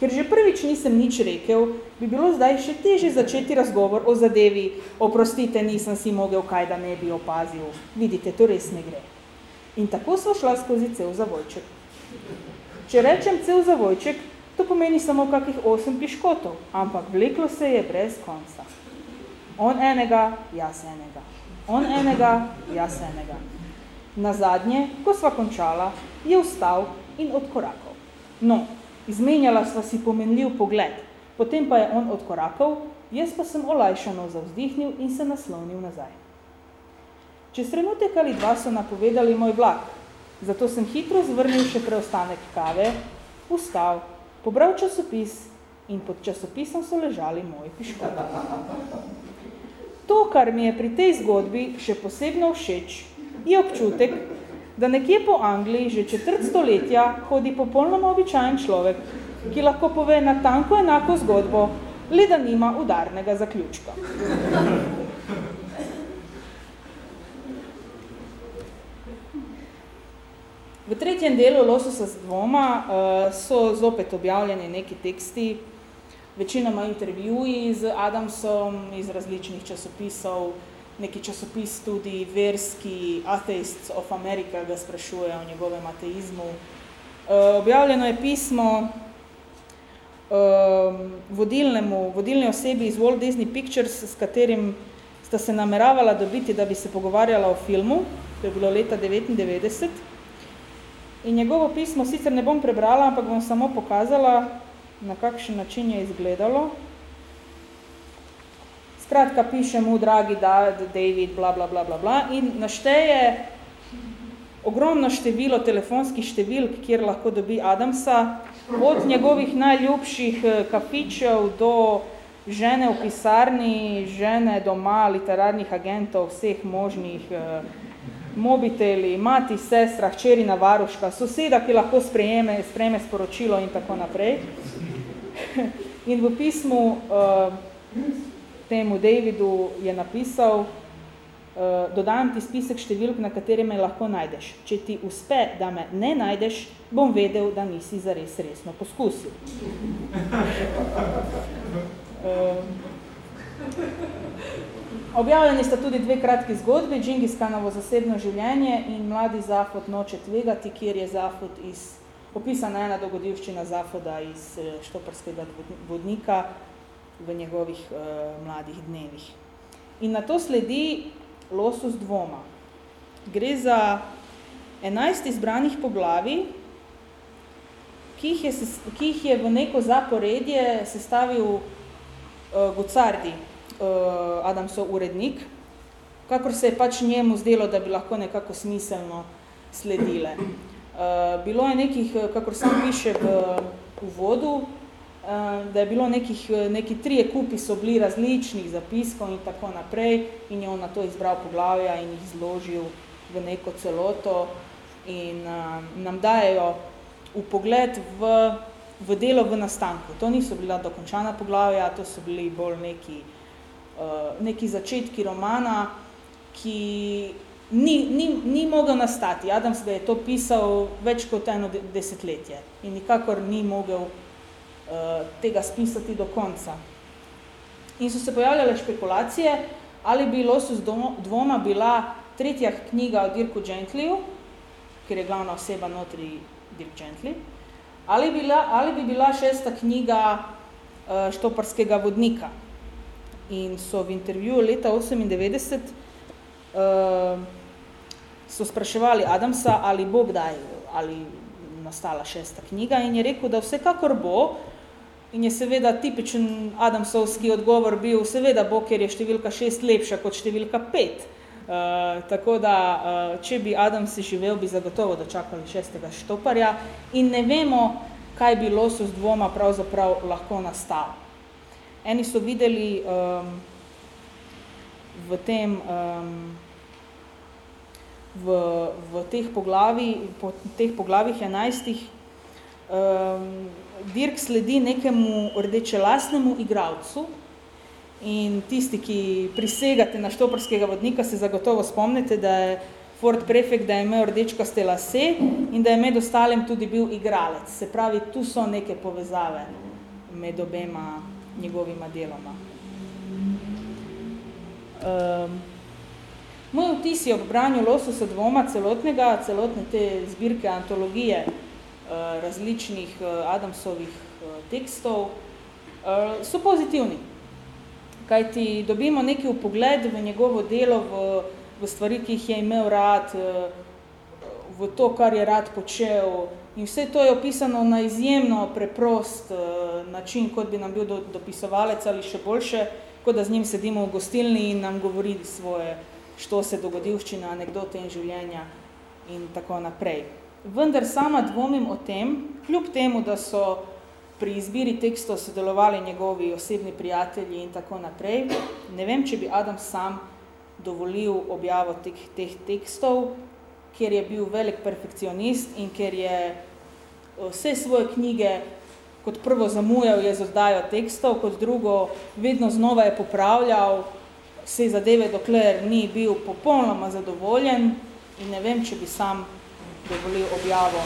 Ker že prvič nisem nič rekel, bi bilo zdaj še teže začeti razgovor o zadevi, oprostite, nisem si mogel kaj, da ne bi opazil. Vidite, to res ne gre. In tako smo šla skozi cel zavojček. Če rečem cel zavojček, to pomeni samo kakih osem piškotov, ampak vleklo se je brez konca. On enega, jaz enega. On enega, jaz enega. Na zadnje, ko sva končala, je vstal in odkorakal. No, izmenjala sva si pomenljiv pogled, potem pa je on odkorakal, jaz pa sem olajšano zavzdihnil in se naslonil nazaj. Čez trenutek ali dva so napovedali moj vlak, zato sem hitro zvrnil še preostanek kave, vstal, pobral časopis in pod časopisom so ležali moji piškoti. To, kar mi je pri tej zgodbi še posebno všeč, je občutek, da nekje po Angliji že četrt stoletja hodi popolnoma običajen človek, ki lahko pove na tanko enako zgodbo, le da nima udarnega zaključka. V tretjem delu Lososa z dvoma uh, so zopet objavljeni neki teksti, večinoma intervjuji z Adamsom iz različnih časopisov, neki časopis tudi verski Atheists of America ga sprašuje o njegovem ateizmu. Uh, objavljeno je pismo uh, vodilnemu, vodilni osebi iz Walt Disney Pictures, s katerim sta se nameravala dobiti, da bi se pogovarjala o filmu, to je bilo leta 1999. In njegovo pismo sicer ne bom prebrala, ampak bom samo pokazala, na kakšen način je izgledalo. Skratka, piše mu, dragi David, bla, bla, bla, bla, bla, in našteje ogromno število telefonskih številk, kjer lahko dobi Adamsa, od njegovih najljubših eh, kafičev do žene v pisarni, žene doma, literarnih agentov, vseh možnih eh, mobiteli, mati, sestra, hčerina, varuška, soseda, ki lahko sprejeme, sprejeme sporočilo in tako naprej. In v pismu uh, temu Davidu je napisal, uh, dodajam ti spisek številk, na katere me lahko najdeš. Če ti uspe, da me ne najdeš, bom vedel, da nisi zares resno poskusil. Uh, objavljeni sta tudi dve kratki zgodbi, Džingis Kanovo zasebno življenje in mladi Zafod noče tvegati, kjer je Zafod iz opisana ena dogodivščina Zafoda iz eh, štoprskega vodnika v njegovih uh, mladih dnevih. In na to sledi losus dvoma. Gre za 11 izbranih poglavi, ki jih je, ki jih je v neko zaporedje sestavil uh, Gucardi, Adamsov urednik, kakor se je pač njemu zdelo, da bi lahko nekako smiselno sledile. Eh, bilo je nekih, eh, kakor sam piše v uvodu, uh, da je bilo nekih, neki trije kupi so bili različnih zapiskov in tako naprej in je on na to izbral poglavja in jih zložil v neko celoto in um, nam dajo v pogled v, v delo v nastanku. To niso bila dokončana poglavja, to so bili bolj neki, uh, neki začetki romana, ki ni, ni, ni mogel nastati. Adams ga je to pisal več kot eno desetletje in nikakor ni mogel uh, tega spisati do konca. In so se pojavljale špekulacije, ali bi Losus dvoma bila tretja knjiga o Dirku Gentlyju, ker je glavna oseba notri Dirk Gently, ali, bila, ali bi bila šesta knjiga uh, Štoparskega vodnika. In so v intervjuju leta 1998 uh, so spraševali Adamsa, ali bo kdaj, ali nastala šesta knjiga in je rekel, da vsekakor bo in je seveda tipičen Adamsovski odgovor bil, seveda bo, ker je številka šest lepša kot številka pet. Uh, tako da, uh, če bi Adam si živel, bi zagotovo dočakali šestega štoparja in ne vemo, kaj bi losus dvoma pravzaprav lahko nastal. Eni so videli um, v tem um, v, v teh, poglavi, po teh poglavih enajstih um, Dirk sledi nekemu rdečelastnemu igravcu in tisti, ki prisegate na štoprskega vodnika, se zagotovo spomnite, da je Ford Prefect, da je imel rdečkaste lase in da je med ostalim tudi bil igralec. Se pravi, tu so neke povezave med obema njegovima deloma. Um, Moj vtis je ob branju Lososa dvoma celotnega, celotne te zbirke antologije uh, različnih uh, Adamsovih uh, tekstov uh, so pozitivni. Kajti dobimo neki upogled v njegovo delo, v, v stvari, ki jih je imel rad, v to, kar je rad počel. In vse to je opisano na izjemno preprost uh, način, kot bi nam bil do, dopisovalec ali še boljše, kot da z njim sedimo v gostilni in nam govori svoje što se dogodivščina, anekdote in življenja in tako naprej. Vendar sama dvomim o tem, kljub temu, da so pri izbiri tekstov sodelovali njegovi osebni prijatelji in tako naprej, ne vem, če bi Adam sam dovolil objavo teh, teh tekstov, ker je bil velik perfekcionist in ker je vse svoje knjige kot prvo zamujal je z oddajo tekstov, kot drugo vedno znova je popravljal, vse zadeve, dokler ni bil popolnoma zadovoljen in ne vem, če bi sam dovolil objavo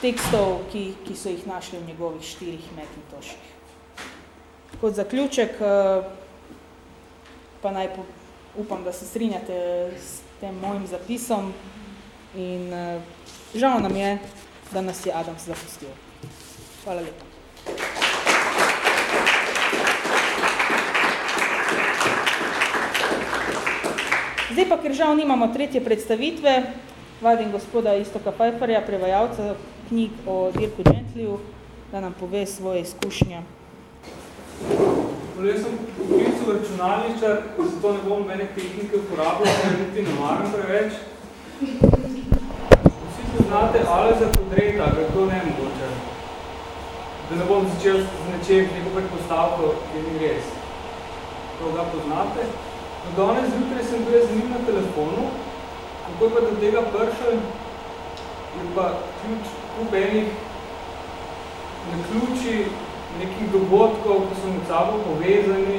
tekstov, ki, ki so jih našli v njegovih štirih Macintoshih. Kot zaključek, eh, pa naj upam, da se strinjate s tem mojim zapisom in eh, žal nam je, da nas je Adams zapustil. Hvala lepa. Zdaj pa, ker žal nimamo tretje predstavitve, vadim gospoda Istoka Pfeifferja, prevajalca knjig o Dirku Gentlyju, da nam pove svoje izkušnje. Jaz sem poklical računalničar, zato ne bom mene tehnike uporabljal, ker niti ne maram preveč. Vsi poznate Aleza Kodreta, ker to ne mogoče. Da ne bom začel z nečem neko predpostavko, ki ni res. To ga poznate? No, danes zjutraj sem bil z njim na telefonu, kako pa do tega pršel, je pa ključ kup enih naključi nekih dogodkov, ki so med sabo povezani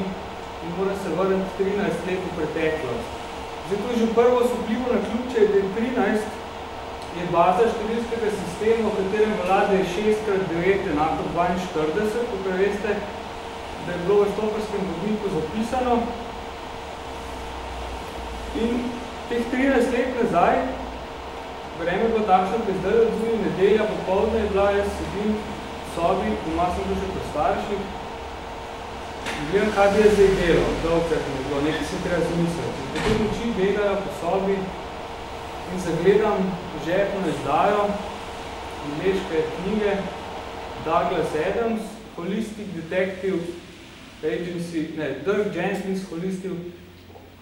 in mora se vrniti 13 let v preteklost. Zato je že prvo sopljivo na ključe, da je 13 je baza številskega sistema, v katerem vlade je 6 krat 9 enako 42, ko veste, da je bilo v stoparskem vodniku zapisano, In teh 13 let nazaj, vreme je bilo takšno, da je zdaj odzuni nedelja, popoldne je bila, jaz sedim sobi, doma sem bil že po starših, gledam, kaj bi je zdaj delo, dolgkrat mi je bilo, nekaj sem treba zmisliti. In potem oči begajo po sobi in zagledam žepno izdajo, angliške knjige Douglas Adams, Holistic Detective Agency, ne, Dirk Jenkins, Holistic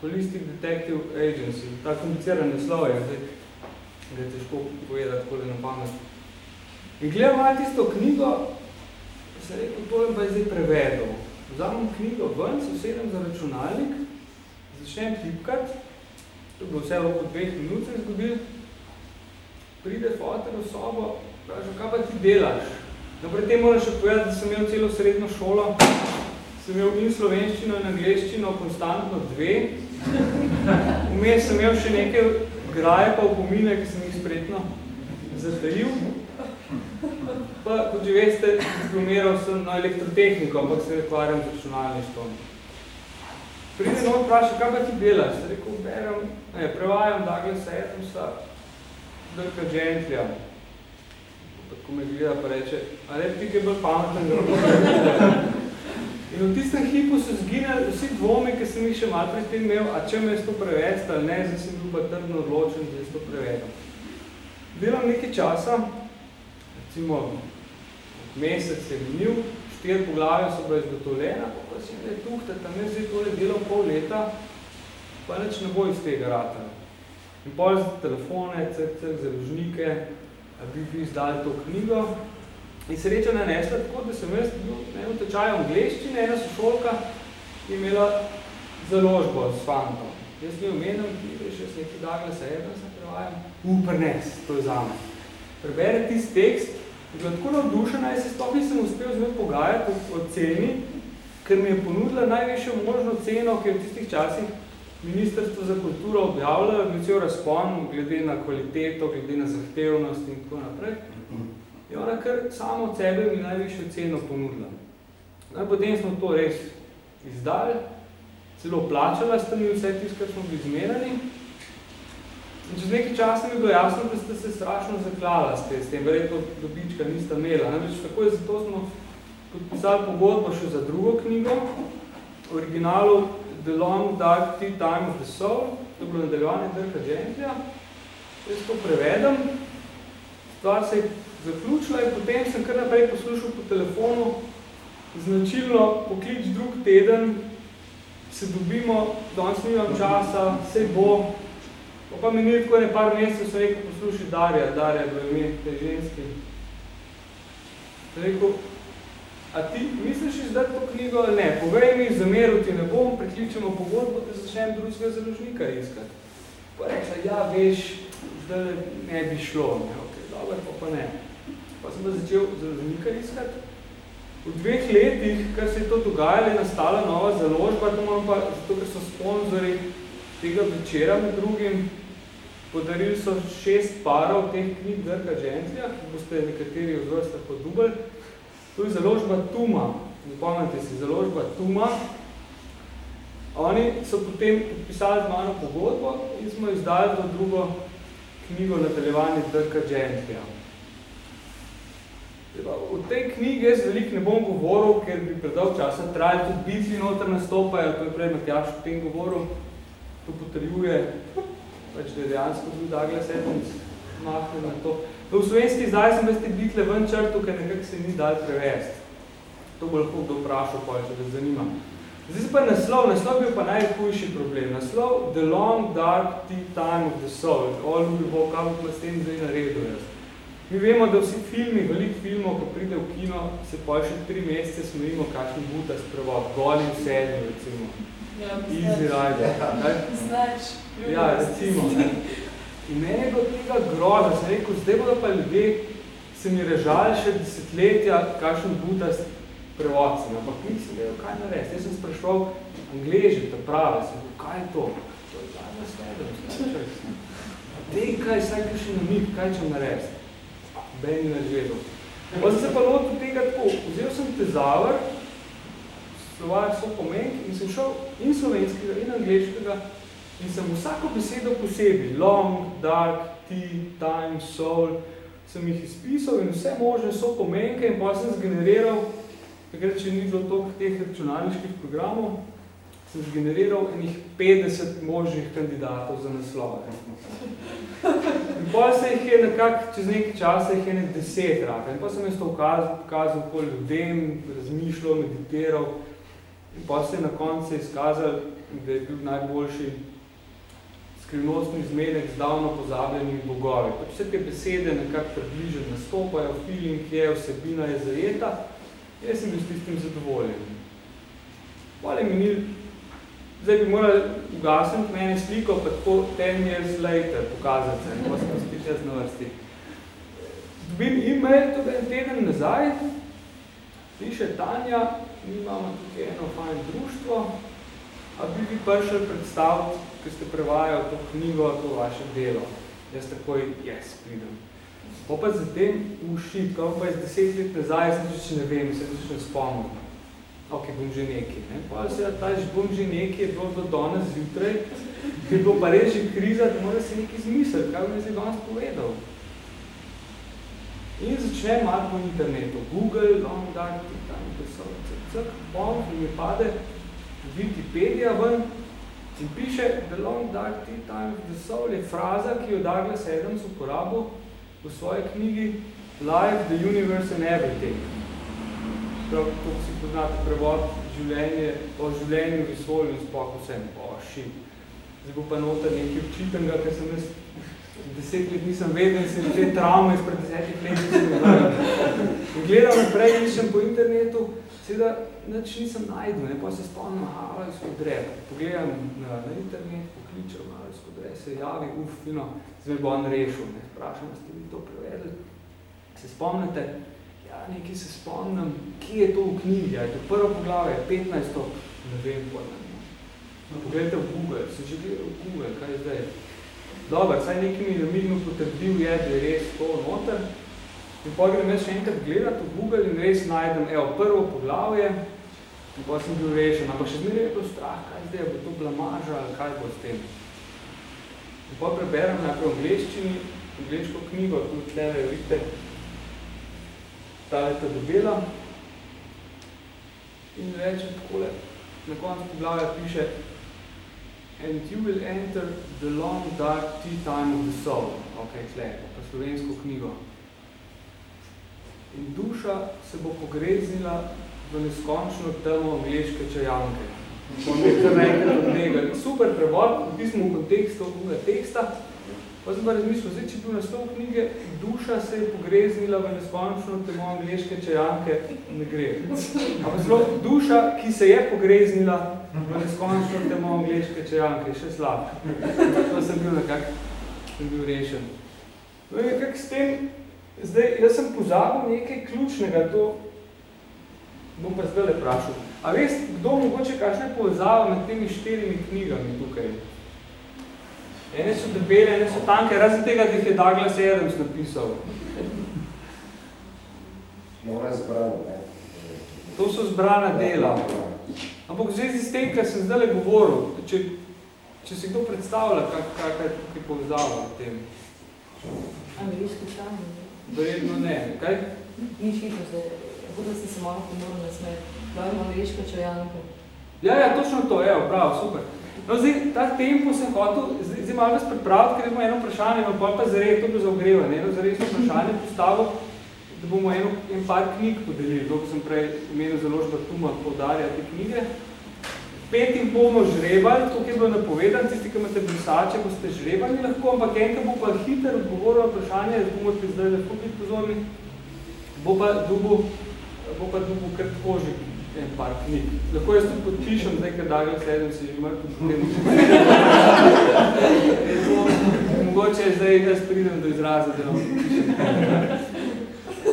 Holistic Detective Agency. Ta kompliciran naslov je, zdaj ga je težko povedati takole na pamet. In gledam malo tisto knjigo, se rekel, to pa je zdaj prevedel. Vzamem knjigo ven, se sedem za računalnik, začnem tipkat, to bilo vse v dveh minut se zgodil, pride fotor v sobo, pravi, kaj pa ti delaš? No, pred tem moram še povedati, da sem imel celo srednjo šolo, sem imel in slovenščino in angleščino konstantno dve, vmes sem imel še nekaj graje pa upomine, ki sem jih spretno zatajil, pa, kot že veste, diplomiral sem na elektrotehniko, ampak se rekvarjam z računalništvom. Pride no vpraša, kaj pa ti delaš? Rekel, berem, ne, prevajam Douglas Adamsa, Drka Gentlija. Tako me gleda pa reče, a rep ti kaj bolj pameten In v tistem hipu so zginali vsi dvomi, ki sem jih še malo pred tem imel, a če me jaz to prevesti ali ne, zdaj sem bil pa trdno odločen, da jaz to prevedem. Delam nekaj časa, recimo mesec je minil, štiri poglavja so bila izgotovljena, pa si ne tuhte, tam je zdaj tole delal pol leta, pa nič ne bo iz tega rata. In pol za telefone, cek, cek, za ložnike, bi bi izdali to knjigo. In sreča nanesla tako, da sem jaz bil na enem tečaju angleščine, ena sošolka je imela založbo s fantom. Jaz mi omenim, ki je še nekaj Douglas Adams prevajam, Uprnes, to je zame. Prebere tisti tekst, bila tako navdušena, jaz se sploh nisem uspel z njim pogajati o ceni, ker mi je ponudila najvišjo možno ceno, ki je v tistih časih Ministrstvo za kulturo objavljalo, bi cel razpon glede na kvaliteto, glede na zahtevnost in tako naprej. In ona kar samo od sebe mi najvišjo ceno ponudila. No, potem smo to res izdali, celo plačala ste mi vse tisto, kar smo bili zmerani. In čez nekaj časa mi je bilo jasno, da ste se strašno zaklala s tem, verjetno dobička nista imela. Namreč tako je, zato smo podpisali pogodbo še za drugo knjigo, originalu The Long Dark Tea Time of the Soul, to je bilo nadaljevanje Drka Gentlija. Jaz to prevedem, stvar se je zaključila in potem sem kar naprej poslušal po telefonu, značilno poklič drug teden, se dobimo, danes nimam časa, se bo, Pa pa minili tako ne par mesecev, sem rekel, posluši Darja, Darja je bilo ime te ženske. Sem rekel, a ti misliš izdati to knjigo ali ne? Povej mi, zameru ti ne bom, prekličemo pogodbo, da začnem drugega založnika iskati. Pa rekla, ja, veš, zdaj ne bi šlo. Ne? Ok, dobro, pa pa ne. Pa sem pa začel založnika iskati. V dveh letih, kar se je to dogajalo, je nastala nova založba, to moram pa, zato ker so sponzori tega večera med drugim, Podarili so šest parov teh knjig Drga Gentlija, ki boste nekateri v vrstah podubali. To je založba Tuma. Ne pomnite si, založba Tuma. Oni so potem podpisali z mano pogodbo in smo izdali to drugo knjigo nadaljevanje Drga Gentlija. V tej knjigi jaz veliko ne bom govoril, ker bi predolg časa trajali, tudi bitli noter nastopajo, to je prej Matjaš v tem govoru, to potrjuje pač da je dejansko bil Douglas Adams mahnil na to. V slovenski zdaj sem veste bitle ven črtu, ker nekako se ni dal prevesti. To bo lahko kdo vprašal, pa če da zanima. Zdaj se pa naslov, naslov bil pa najhujši problem. Naslov The Long Dark Tea Time of the Soul. All who will come up s tem zdaj naredil jaz. Mi vemo, da vsi filmi, veliko filmov, ko pride v kino, se pa še tri mesece smejimo, kakšen buta sprevod, goli v sedmi, recimo. Ja, Easy Rider. Znaš. Ja, recimo. Ne. In meni je bilo tega groza, sem rekel, zdaj bodo pa ljudje se mi režali še desetletja, kakšen butast prevodcem, ampak nisem vedel, kaj narediti. Jaz sem sprašval angleže, ta prave, sem rekel, kaj je to? To je zadnja sledem, Dej, kaj, saj kaj še namik, kaj če narediti? Ben ni nažvedel. Pa sem se pa lotil tega tako, vzel sem tezavar, slovar so pomenki in sem šel in slovenskega, in angliškega, In sem vsako besedo posebej, long, dark, tea, time, soul, sem jih izpisal in vse možne so pomenke in pa sem zgeneriral, takrat, če ni bilo toliko teh računalniških programov, sem zgeneriral enih 50 možnih kandidatov za naslove. In pa se jih je nekako, čez nekaj časa jih je nek deset raka. In pa sem jaz to ukazal, pokazal po ljudem, razmišljal, meditiral. Pa se je na koncu izkazal, da je bil najboljši skrivnostni zmenek z davno pozabljenimi bogovi. Pač vse te besede nekako približno nastopajo, feeling je, vsebina je zajeta, jaz sem bil s tistim zadovoljen. Potem je minil zdaj bi morali ugasniti mene sliko, pa tako 10 years later pokazati se, pa sem spet jaz na vrsti. Dobim e-mail tudi en teden nazaj, piše Tanja, mi imamo tukaj eno fajn društvo, a bi vi prišli predstaviti, ki ste prevajali to knjigo, to vaše delo. Jaz takoj, yes, pridem. Pa pa zatem, ušit, ko pa je z deset let nazaj, sem še ne vem, se še ne spomnim ok, bom že neki. Ne? Pa se ta bom že neki je bilo do danes zjutraj, je bilo pa res že kriza, da mora se nekaj zmisliti, kaj bi se danes povedal. In začne malo po internetu, Google, Long Dark, tam, da so, cek, cek, bom, in mi pade. Wikipedia ven, in piše The Long Dark Tea Time the Soul je fraza, ki jo Douglas Adams uporabil v svoji knjigi Life, the Universe and Everything. Prav, ko si poznate prevod življenje, o življenju, vesolju in sploh vsem, o oh, shit. Zdaj bo pa noter nekaj očitenga, ker sem jaz deset let nisem vedel in sem te travme izpred desetih let nisem. In gledam naprej, iščem po internetu, seveda nič nisem najdel, ne, pa se spomnim, aha, Alojsko Dre, pogledam na, na internet, pokličem, Alojsko Dre, se javi, uf, fino, zdaj bo on rešil, ne, sprašam, ste vi to prevedli, se spomnite, ja, nekaj se spomnim, kje je to v knjigi, je to prvo poglavje, 15. ne vem, pojma. No, pogledajte v Google, se že gledal v Google, kaj je zdaj. Dobar, saj nekaj mi namigno potrdil je, da je res to noter. In pa grem jaz še enkrat gledati v Google in res najdem, evo, prvo poglavje, in pa sem bil rešen, ampak še zmeraj je bil strah, kaj zdaj, bo to blamaža ali kaj bo s tem. In pa preberem najprej v angliščini, angliško knjigo, tudi tleve, vidite, ta leta dobila in reče takole, na koncu poglavja piše and you will enter the long dark tea time of the soul, ok, tle, pa slovensko knjigo. In duša se bo pogreznila v neskončno temo angliške čajanke. Super prevod, v pismu v kontekstu teksta, Pa sem pa razmišljal, zdaj, če bil naslov knjige Duša se je pogreznila v neskončno temo angliške čajanke, ne gre. Ampak zelo duša, ki se je pogreznila v neskončno temo angliške čajanke, še slab. To sem bil nekak, sem bil rešen. No in nekak s tem, zdaj, jaz sem pozabil nekaj ključnega, to bom pa zdaj le vprašal. A veste, kdo mogoče kakšne povezava med temi štirimi knjigami tukaj? Ene so debele, ene so tanke, razen tega, da jih je Douglas Adams napisal. Mora zbrano, ne? To so zbrana dela. Ampak v zvezi s tem, kar sem zdaj govoril, če, če si kdo predstavlja, kak, kak je tukaj povezava v tem. Angliški tam? Verjetno ne. Kaj? Nič hitro zdaj. Bude si se malo pomoril na smer. Pravimo angliška čajanka. Ja, ja, točno to, evo, prav, super. No, zdaj, ta tempo sem hotel, zdaj, zdaj malo nas pripraviti, ker imamo eno vprašanje, no, pa zarej to bo za ogrevanje, eno zarej vprašanje postavil, da bomo eno, en par knjig podelili, to, ko sem prej imenil založba Tuma povdarja te knjige. Pet jih bomo žrebali, to, je bilo napovedan, tisti, ki imate brisače, boste žrebali lahko, ampak enka bo pa hiter odgovoril vprašanje, zdaj bomo zdaj lahko biti pozorni, bo pa dubu, bo pa dubu krat kožik en par knjig. Lahko jaz tudi podpišem, zdaj, ker Douglas Adams je že potem. Mogoče zdaj jaz pridem do izraza, da vam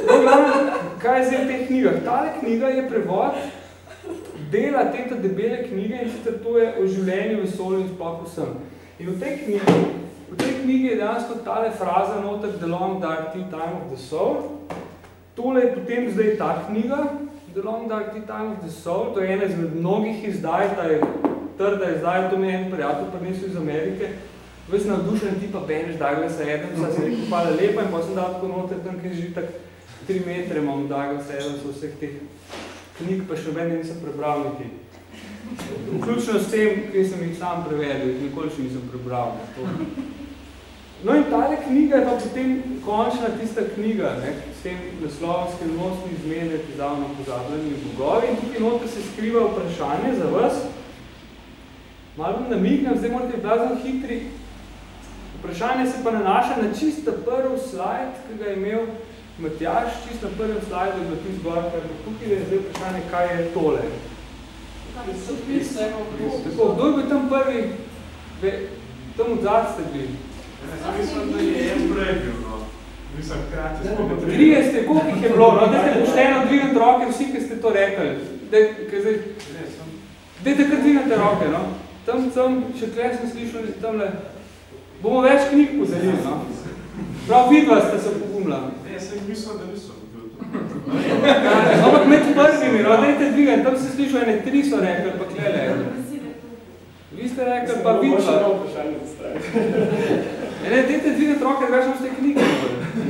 No, glavno, kaj je zdaj v teh knjigah? Tale knjiga je prevod dela teta debele knjige in sicer to je o življenju, vesolju in sploh vsem. In v tej knjigi, v tej knjigi je dejansko tale fraza noter The Long Dark Tea Time of the Soul. Tole je potem zdaj ta knjiga, The Long Dark Tea Time of the Soul, to je ena izmed mnogih izdaj, ta je trda izdaj, to mi je en prijatelj prinesel iz Amerike, ves navdušen tipa Beneš Douglasa Adamsa, sem rekel, hvala lepa in pa sem dal tako noter, tam, ki že tak tri metre imam Douglasa Adamsa vseh teh knjig, pa še meni nisem prebral niti. Vključno s tem, ki sem jih sam prevedel, nikoli še nisem prebral. To. No in tale knjiga je pa potem končna tista knjiga, ne, s tem naslovom skrivnostni izmene, ki zavno pozabljeni bogovi in tukaj noter se skriva vprašanje za vas. Malo namignem, zdaj morate blazno hitri. Vprašanje se pa nanaša na čisto prvi slajd, ki ga je imel Matjaš, čisto na prvem slajdu je bilo ti zgor, kar bo tukaj je zdaj vprašanje, kaj je tole. Tako, kdo je bil tam prvi? Tam od zad ste bili. Mislim, da je en bil, no. Mislim, krati smo Trije ste, koliko jih je bilo, no? Dajte pošteno dvignete roke, vsi, ki ste to rekli. Daj, kaj zdaj, dajte kar dvignete roke, no? Tam, tam, še tle sem slišal, tamle, bomo več knjig pozeli, no? Prav vidva ste se pogumla. Ne, sem mislil, da niso bil to. Ampak med prvimi, no, dajte dvigati, tam se slišal, ene tri so rekli, pa klele. Vi ste rekli, pa vidva. Ne, ne, dajte dvigati roke, da več ste knjige.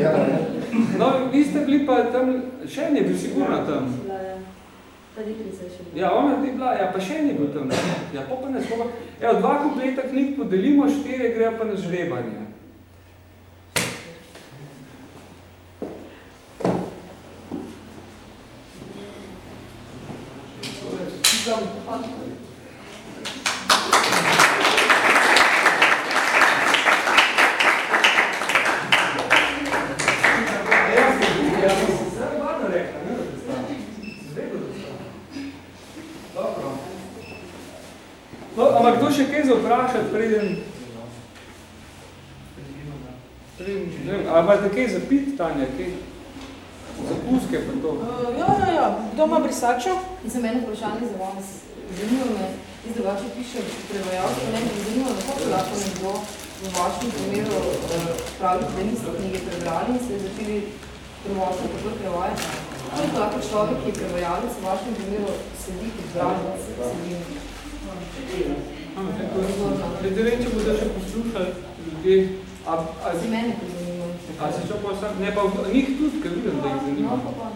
Ja, No, vi ste bili pa tam, še en je bil sigurno tam. Ja, ona je bila, ja, pa še en je bil tam. Ja, pa pa ne smo. Evo, dva kompleta knjig podelimo, štiri grejo pa na žrebanje. No, ampak kdo še kaj za vprašati, preden... preden ne vem, ali imate kaj za pit, Tanja, kaj? Za puske pa to? Uh, ja, ja, ja. Brisačo? In sem eno vprašanje za vas. Zanima me, jaz drugače piše prevajalsko, ne, in zanima me, kako lahko nekdo v vašem primeru eh, pravi, da niste knjige prebrali in ste začeli prvočno takoj prevajati. Koliko lahko človek, ki je prevajalec, v vašem primeru sedi kot branec, sedi Ne vem, če bodo še poslušali ljudje. A, a, Za mene to zanima. a se čo pa sam, ne pa njih tudi, ker vidim, da jih zanima. No, pa pa.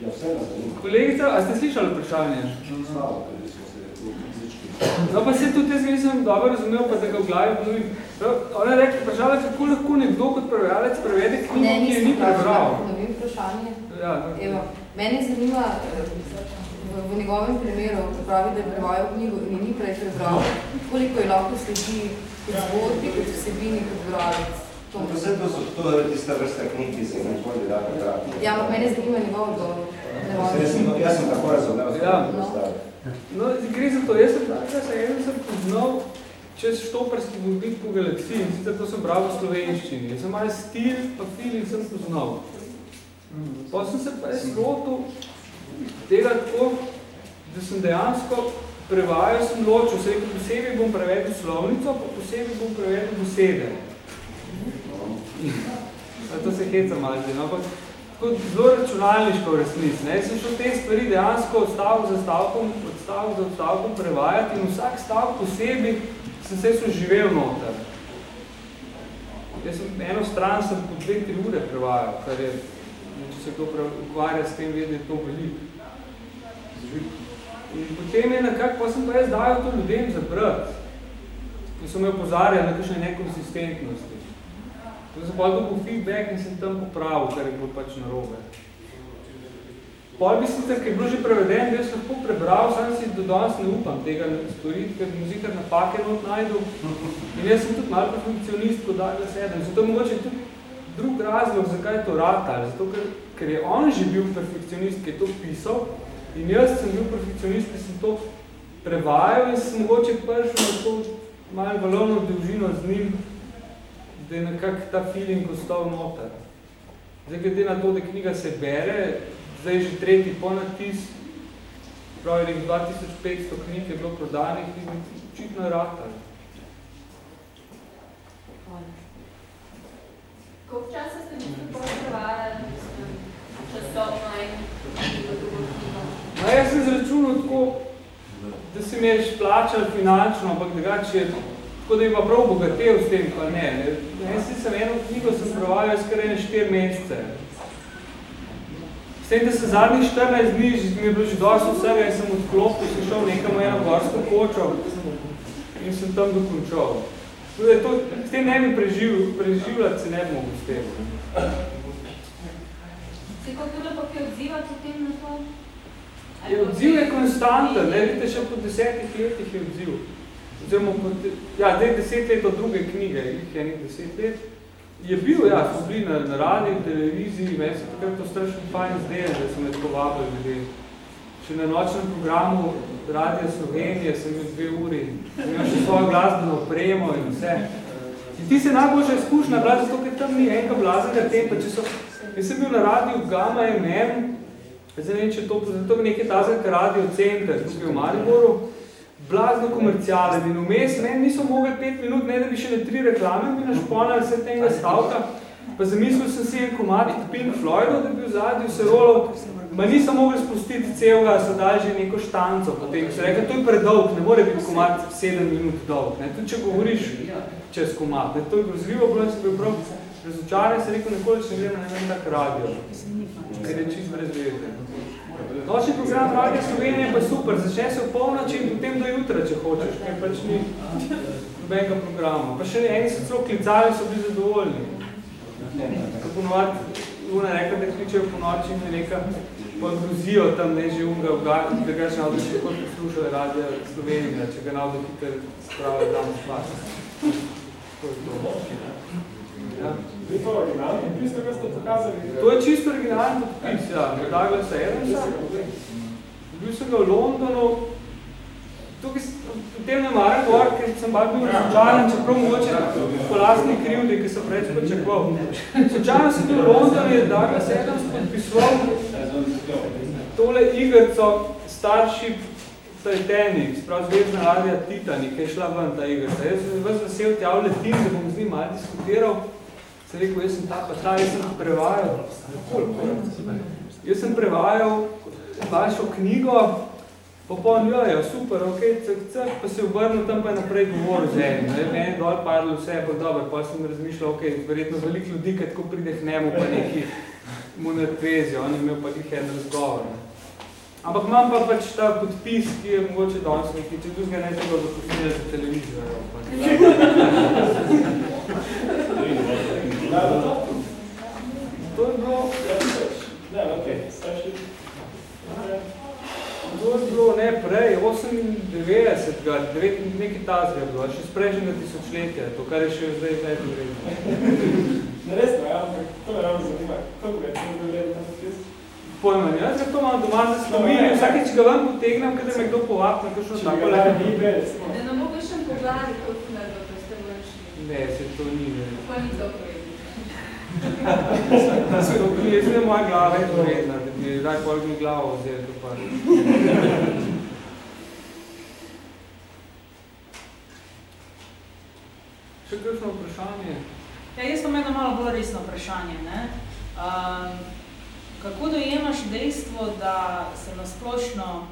Ja, vse nas zanima. Kolegica, a ste slišali vprašanje? Slavo, ker smo se. No, pa se tudi jaz nisem dobro razumel, pa da ga v glavi ponovim. Ona je rekla, vprašala, kako lahko nekdo kot prevajalec prevede knjigo, Ne, ki je nisem ni prebral. vprašala, ponovim vprašanje. Ja, no. Evo, mene zanima, eh, v, v njegovem primeru, pravi, da je prevajal knjigo in ni prej prebral, koliko je lahko sledi kot zgodbi, kot vsebini, kot bralec. To me Vse to so to je tista vrsta knjig, ki se jih nikoli da prebrati. Ja, ampak mene zanima njegov odgovor. ne Jaz sem, jaz sem tako razumel, Ja. No, gre za to, jaz sem takrat se eno sem poznal čez štoparski vodnik po galaksiji in sicer to sem bral v slovenščini. Jaz sem malo stil pa feeling sem poznal. Pa sem se pa res lotil tega tako, da sem dejansko prevajal, sem ločil, se rekel, posebej bom prevedel slovnico, pa posebej bom prevedel besede. To se heca malo zdaj, no, ampak tako zelo računalniško v resnici. Ne? Jaz sem šel te stvari dejansko stavk za stavkom, od stavk za stavkom prevajati in vsak stavk posebej sem se soživel noter. Jaz sem eno stran sem po dve, tri ure prevajal, kar je, če se kdo ukvarja s tem, ve, da je to veliko. In potem je nekako, pa sem pa jaz dajal to ljudem za brati, ki so me opozarjali na kakšne nekonsistentnosti. Potem sem pa dobil feedback in sem tam popravil, kar je bilo pač narobe. Pol bi sicer, ker je bilo že preveden, da jaz lahko prebral, sam si do danes ne upam tega storiti, ker bi zikar napake not najdu. In jaz sem tudi malo perfekcionist, kot da sedem. Zato je mogoče tudi drug razlog, zakaj je to ratal. Zato, ker, ker je on že bil perfekcionist, ki je to pisal, in jaz sem bil perfekcionist, ki sem to prevajal in sem mogoče prišel na to malo valovno dolžino z njim, da je nekako ta feeling ostal noter. Zdaj, glede na to, da knjiga se bere, zdaj že tretji ponatis, pravi, nek 2500 knjig je bilo prodanih in očitno je ratar. Koliko časa ste prevajali, mislim, časovno in drugo knjigo? No, jaz sem zračunal tako, da se mi je plačal finančno, ampak drugače je tako, da je pa prav bogatel s tem, pa ne. Jaz sem eno knjigo sem prevajal skoraj na 4 mesece. S tem, da se zadnjih 14 dni mi je bilo že dosti vsega in sem odklopil, sem šel nekam v eno gorsko kočo in sem tam dokončal. Da to, s tem ne bi preživ, preživljati se ne bi mogel s tem. Se kultura pa kaj odziva potem na to? Je, odziv je konstanten, ne, vidite, še po desetih letih je odziv. Oziroma, ja, zdaj deset let od druge knjige, jih je nek deset let. Je bil, ja, smo bili na, na radiju, televiziji, meni se takrat to strašno fajn zdaj, da so me tako vabili ljudje. še na nočnem programu Radio Slovenije sem imel dve uri, sem imel še svojo glasbeno opremo in vse. In ti se najboljša izkušnja bila, zato ker tam ni enega blaznega tempa. Če so, jaz sem bil na radiju Gama MM, zdaj ne vem, če to, zato je nekaj tazek radio center, tukaj v Mariboru, blazno komercialen in vmes, meni niso mogli pet minut, ne da bi še na tri reklame bi našponali vse tega stavka, pa zamislil sem si en komad Pink Floydov, da bi v zadnju se rolal, Ma nisem mogli spustiti celega, so dali že neko štanco, potem so rekli, to je predolg, ne more biti komad 7 minut dolg. Ne? Tudi če govoriš čez komad, ne? to je grozljivo, bilo sem bil prav razočaren, se rekel, nekolič ne gledam na ne vem tak radio, ker je čist brez veze. Nočni program Radio Slovenije pa super, začne se v polnoči in potem do jutra, če hočeš, ker pač ni nobenega programa. Pa še eni so celo klicali, so bili zadovoljni. Ko ponovati, Luna rekla, da kličejo po noči in neka pa grozijo tam ne že unga v gardu, da ga še navdo še kot poslušali radio Slovenije, če ga navdo hiter spravili tam spati. To je to. Ja. Je to originalno podpis, kaj ste pokazali? To je čisto originalno podpis, ja. Douglas Adamsa. Bil sem ga v Londonu. Tukaj v tem ne maram gor, ker sem pa bil razočaran, čeprav mogoče po lastni krivdi, ki sem preč počakoval. Sočaran sem bil v Londonu, je Douglas Adams podpisoval tole igrico Starship Titanic, sprav zvezdna radija Titanic, je šla ven ta igrica. Jaz sem vesel tjav letim, da bom z njim malo diskutiral. Sem rekel, jaz sem ta, pa ta, jaz sem prevajal. Jaz sem prevajal vašo knjigo, pa pa on, jo, jo, super, ok, cak, cak, pa se obrnil tam pa naprej govoril z enim. Ne, meni dol padlo vse, pa dobro, pa sem razmišljal, ok, verjetno veliko ljudi, kaj tako pride k njemu, pa neki mu nadvezijo, on je imel pa tih en razgovor. Ne. Ampak imam pa pač ta podpis, ki je mogoče danes nekaj, če tudi ga ne treba zaposliti za televizijo. To je bilo... Ne, ok, starši. To je bilo ne prej, 98, nekaj tazga je bilo, še z prejšnjega tisočletja, to, kar je še zdaj zdaj vredno. Resno, ja, to me ravno zanima. Kako je to podpis? Pojma, jaz ga to imam doma za spominje, vsakeč ga ven potegnem, kadar me kdo povab na kakšno tako lepo. Recimo. Ne, ne mogo še pogledati, koliko ne da ste. Ne, se to ni, ne. Pa ni to vredno. Jaz ne moja glava je vredna, da bi daj pol mi glavo vzeli, to pa. Še kakšno vprašanje? Ja, jaz imam eno malo bolj resno vprašanje. Ne? Um, kako dojemaš dejstvo, da se nasplošno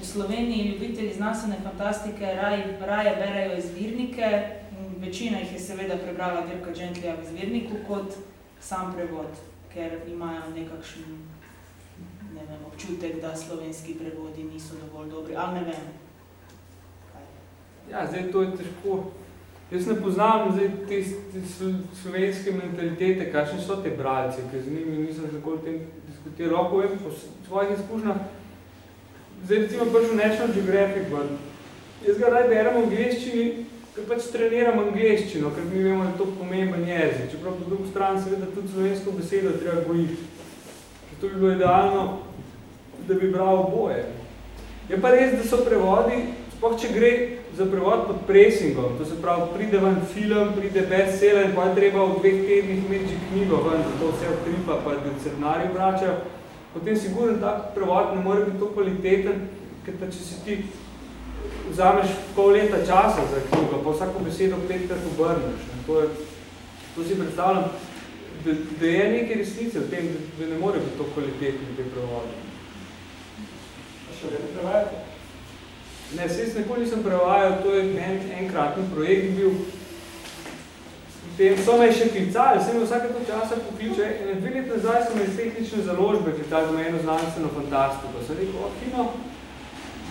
v Sloveniji ljubitelji znanstvene fantastike raj, raje berajo izvirnike, in večina jih je seveda prebrala Dirka Gentlija v izvirniku kot sam prevod, ker imajo nekakšen ne vem, občutek, da slovenski prevodi niso dovolj dobri, ali ne vem. Kaj? Ja, zdaj to je težko. Jaz ne poznam zdaj te, te slovenske mentalitete, kakšni so te bralci, ker z njimi nisem nikoli tem diskutiral. Lahko vem po svojih izkušnjah. Zdaj recimo prišel National Geographic ven. Jaz ga raj berem v angleščini, ker pač treniram angleščino, ker mi vemo, da to pomemben jezik. Čeprav po drugo stran seveda tudi slovensko besedo treba gojiti. To bi bilo idealno, da bi bral oboje. Je pa res, da so prevodi, sploh če gre za prevod pod pressingom, to se pravi, pride ven film, pride bestseller in pa je treba v dveh tednih imeti že knjigo ven, da to vse odtripa, pa da scenarij vračajo, potem sigurno tak prevod ne more biti to kvaliteten, ker pa če si ti vzameš pol leta časa za knjigo, pa vsako besedo petkrat obrneš. Ne? To, je, to si predstavljam, da, da je nekaj resnice v tem, da, da ne more biti to kvalitetni te prevodi. A še vedno prevajate? Ne, se jaz nikoli nisem prevajal, to je en, enkratni projekt bil. Potem so me še klicali, sem vsake to časa pokliče. Dve let nazaj so me iz tehnične založbe klicali za eno znanstveno fantastiko. Sem rekel, o, kino,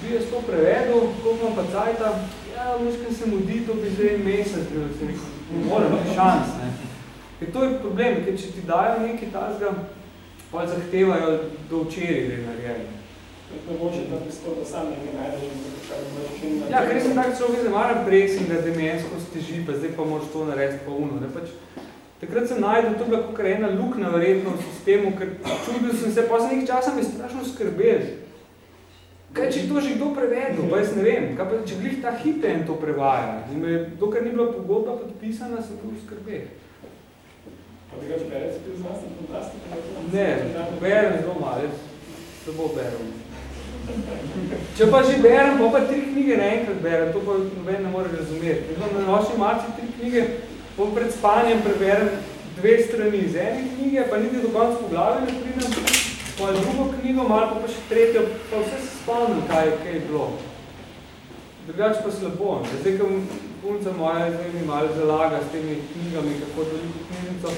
bi jaz to prevedel, koliko imam pa cajta, ja, muškem se mudi, to bi zdaj mesec, da se rekel, mora biti šans, ne. Ker to je problem, ker če ti dajo nekaj tazga, pa zahtevajo do včeraj, da je narejeno. Mogoče ta pristop, da sam nekaj najdeš, Ja, ker sem tak človek, da maram presinga, da demensko steži, pa zdaj pa moraš to narediti pa uno. Ne? Pač, takrat sem najdel, to bila kakor ena lukna verjetno v sistemu, ker čudil sem se, pa za nekaj časa me strašno skrbel. Kaj, če to že kdo prevedel, pa jaz ne vem, kaj pa, če glih ta hip en to prevaja. In me, dokaj ni bila pogodba podpisana, sem bil v skrbeh. Pa tega če bereš, ti znanstveno fantastiko? Ne, berem zelo malo, jaz slabo berem. Če pa že berem, pa pa tri knjige naenkrat berem, to pa noben ne more razumeti. Jaz na nočni marci tri knjige, pa pred spanjem preberem dve strani iz ene knjige, pa niti do konca poglavja ne pridem, pa drugo knjigo, malo pa, še tretjo, pa vse se spomnim, kaj, kaj je bilo. Drugač pa slabo. Zdaj, ko punca moja zdaj mi malo zalaga s temi knjigami, kako doliko knjižnico,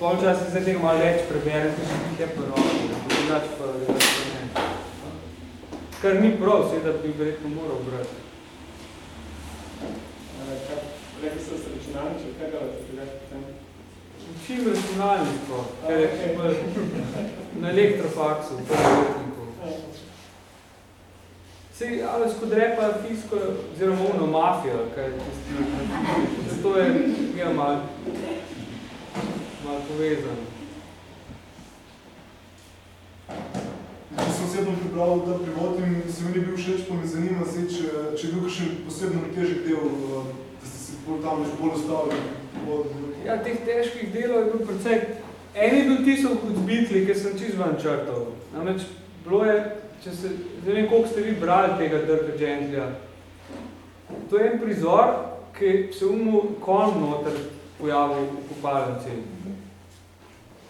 pol časa zdaj tega malo več preberem, ker še nekaj prvo, drugač pa, pa ne. Kar ni prav, seveda bi verjetno moral brati. Rekli so se računalniče, kaj tega potem? Učim računalništvo, ker je bolj na elektrofaksu, v letniku. Sej, ali skodre pa fisko, oziroma ono mafijo, kaj je tisti, zato je ja, malo mal povezano. Jaz sem osebno pripravil ta prevod in se mi ni bil všeč, pa me zanima se, če, če je bil kakšen posebno težek del, eh, da ste se bolj tam že bolj ostavili. Ja, teh težkih delov je bil precej. En je bil tisov kot bitli, ki sem čist van črtov. Namreč bilo je, če se, ne vem, koliko ste vi brali tega Dirka Gentlya. To je en prizor, ki se umu kon noter pojavil v kopalnici.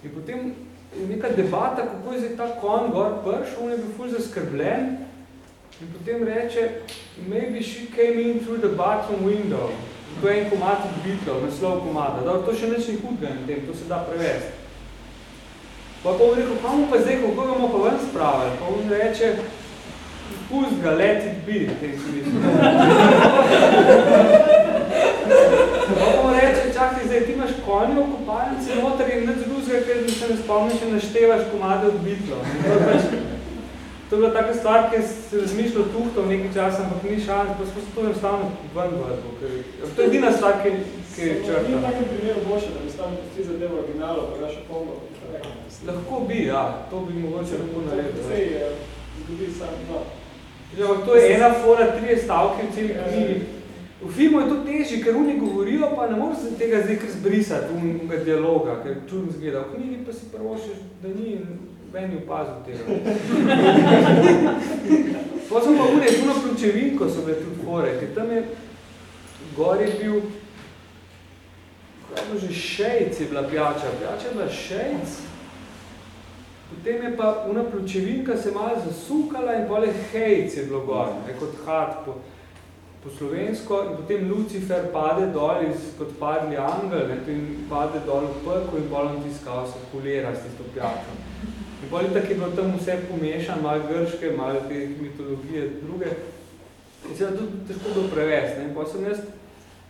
In potem je neka debata, kako je zdaj ta kon gor prš, on je bil ful zaskrbljen in potem reče, maybe she came in through the bathroom window. To je en komad od Beatlov, naslov komada. Dobro, to še nič ni hudga na tem, to se da prevesti. Pa pa on rekel, kamo pa zdaj, kako ga bomo pa ven spravili? Pa on reče, pust ga, let it be, v tem smislu. Pa on reče, čakaj, zdaj ti imaš konje v kopalnici noter in nič drugega, ker se ne spomniš in naštevaš komade od Beatlov. To je bila taka stvar, ki se razmišljal tuhto v nekaj časa, ampak ni šans, pa smo se to enostavno ven vrlo. To je edina stvar, ki, ki je črta. Ni takem primeru boljše, da bi stavno pusti zadevo originalo, pa ga še pomno. Lahko bi, ja, to bi mogoče lahko naredil. Sej, zgodi sam, no. Ja, to je ena fora, trije stavke v celi knjigi. V filmu je to težje, ker oni govorijo, pa ne moreš tega zdaj kar zbrisati, unega dialoga, ker čudno zgleda. V knjigi pa si prvošeš, da ni Je opazil tega. Pa so pa une, puno pločevinko so bile tudi fore, ker tam je, gor je bil, kaj že, šejc je bila pjača, pjača je bila šejc, potem je pa una pločevinka se malo zasukala in pole hejc je bilo gor, ne, kot hat po, po slovensko, in potem Lucifer pade dol iz, kot padli angel, ne, in pade dol v prko in bolj on tiskal se kulera s tisto pjačo. In bolj tako je bilo tam vse pomešan, malo grške, malo te mitologije druge. In se je tudi težko bilo prevesti. In potem sem jaz,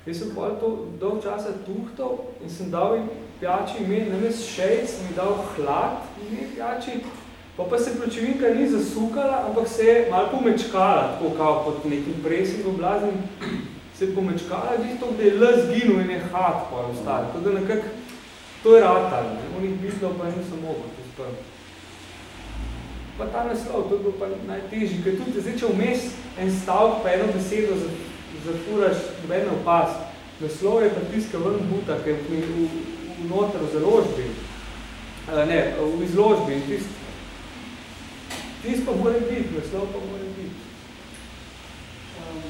jaz sem bolj to dolg časa tuhtal in sem dal jim pjači ime, vem, šejc, jim dal hlad ime pjači, pa pa se pločevinka ni zasukala, ampak se je malo pomečkala, tako kao pod nekim presingom blaznim, se je pomečkala, glih to, da je L zginul in je hat pa ostali. Tako da nekak, to je ratal, ne? onih mislil pa nisem mogel, to sprem. Pa ta naslov, to je bilo pa najtežji, ker tudi zdaj, če vmes en stavk pa eno besedo zafuraš, noben opaz, naslov je pa tiska ven buta, ker v, v, v noter v založbi, ne, v izložbi, tist, tist pa mora biti, naslov pa mora biti. Um,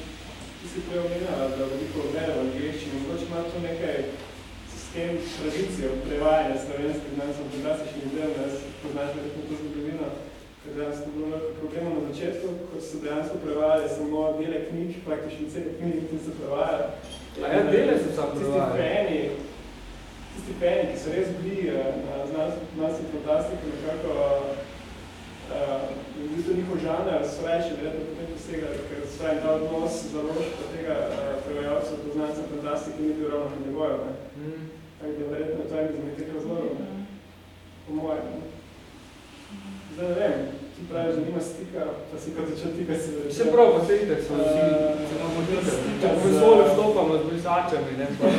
ti si prej omenjala, da veliko bere v angliščini, mogoče ima to nekaj sistem tradicijo prevajanja slovenskih znanstveno fantastičnih del, da poznaš verjetno to zgodovino, ker dejansko bilo problema na začetku, ko so dejansko prevajali samo dele knjig, praktično cele knjige, ki so prevajali. A ja, dele so sam prevajali. Tisti peni, tisti peni, ki so res bili na znanstveno fantastiko, nekako uh, v bistvu njihov žanr, so reči, verjetno potem posegali, ker svoj ta odnos založka tega uh, prevajalca do znanstveno fantastike ni bil ravno na nivoju. Mm. Tako da verjetno to je izmed teh razlogov, po mojem. Zdaj ne vem, ti pravi, že nima stika, pa si kot začel tika se začel. Se prav, pa se itek so vsi, se imamo tika. Če v vesolju štopamo z brisačami, ne pa.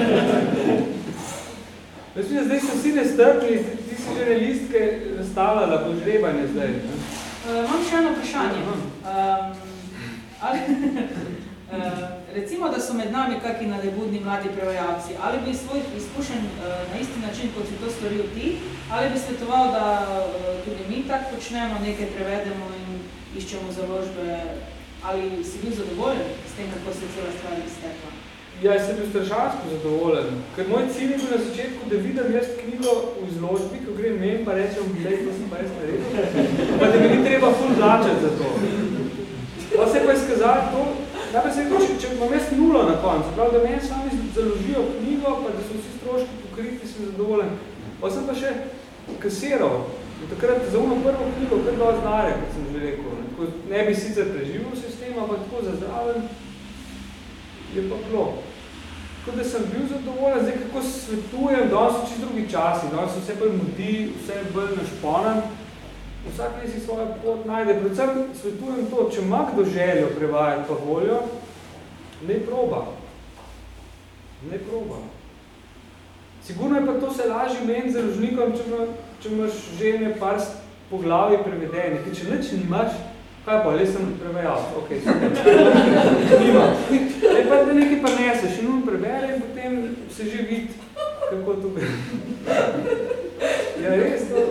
Mislim, zdaj so vsi nestrpni, ti si že listke nastavljala po žrebanje zdaj. Ne? Uh, imam še eno vprašanje. Um, ali, uh, recimo, da so med nami kakšni nadebudni mladi prevajalci, ali bi svojih izkušenj uh, na isti način, kot si to storil ti, ali bi svetoval, da uh, tudi mi tako počnemo, nekaj prevedemo in iščemo založbe, ali si bil zadovoljen s tem, kako se cela stvar iztekla? Ja, sem bil strašansko zadovoljen, ker moj cilj je bil na začetku, da vidim jaz knjigo v izložbi, ko grem men, pa rečem, glej, to sem pa jaz naredil, pa da mi ni treba ful začeti za to. Pa se pa je skazalo to, da bi se rekel, če, imam jaz nulo na koncu, prav, da meni sami založijo knjigo, pa da so vsi stroški pokriti, sem zadovoljen. Pa sem pa še kasiral, takrat za uno prvo knjigo, kar dosti znare, kot sem že rekel. Tako, ne bi sicer preživel sistem, ampak tako za zdraven, je pa bilo. Tako da sem bil zadovoljen, zdaj kako svetujem, danes so čisto drugi časi, danes so vse bolj mudi, vse bolj našponan, vsak ne si svojo pot najde. Predvsem svetujem to, če ima kdo željo prevajati pa voljo, ne proba. Ne proba. Sigurno je pa to se lažje meni z rožnikom, če, ima, če imaš že ne par poglavi prevedeni, ker če nič nimaš, kaj pa, le sem prevajal, ok, nima. Ne pa, da nekaj pa neseš in on prebere in potem se že vidi, kako to gre. Ja, res, to,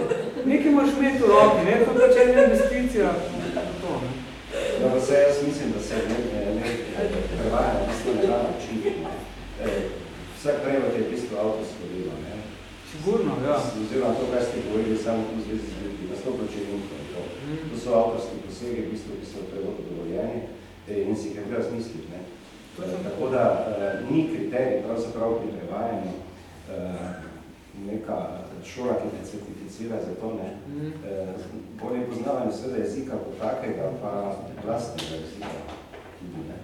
nekaj moraš imeti v roki, ne, to pač ena investicija. To, ne. No, vse jaz mislim, da se ne, ne, ne prevaja na bistvo ne da način. Vsak prevod je v bistvu avtorsko delo, ne. Sigurno, ja. Oziroma to, kar ste govorili, samo v zvezi z ljudmi, na 100% to. To so avtorski posegi, v bistvu, ki so prevod dovoljeni in si jih je treba zmisliti. Ne. Tako da uh, ni kriterij pravzaprav pri prevajanju neka šola, ki te certificira za to, ne. Uh, bolje poznavanje sveda jezika kot takega, pa vlastnega jezika tudi, ne.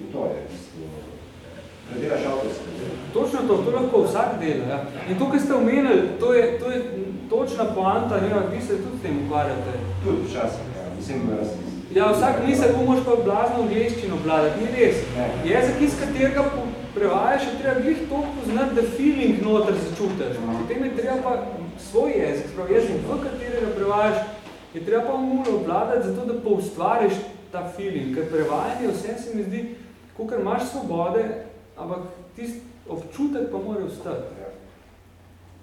In to je v bistvu predelaš avtorske. Točno to, to lahko vsak dela. Ja. In to, kar ste omenili, to je, to je točna poanta, ne, vi se tudi s tem ukvarjate. Tudi včasih, ja. Mislim, da Ja, vsak misel, ko moš pa blazno angliščino vladati, ni res. Ne. Jezik, iz katerega prevajaš, je treba glih toliko poznati, da feeling noter začutiš. Potem je treba pa svoj jezik, sprav jezik, v katerega prevajaš, je treba pa mulo obladati, zato da poustvariš ta feeling. Ker prevajanje vse se mi zdi, kolikor imaš svobode, ampak tist občutek pa mora ostati.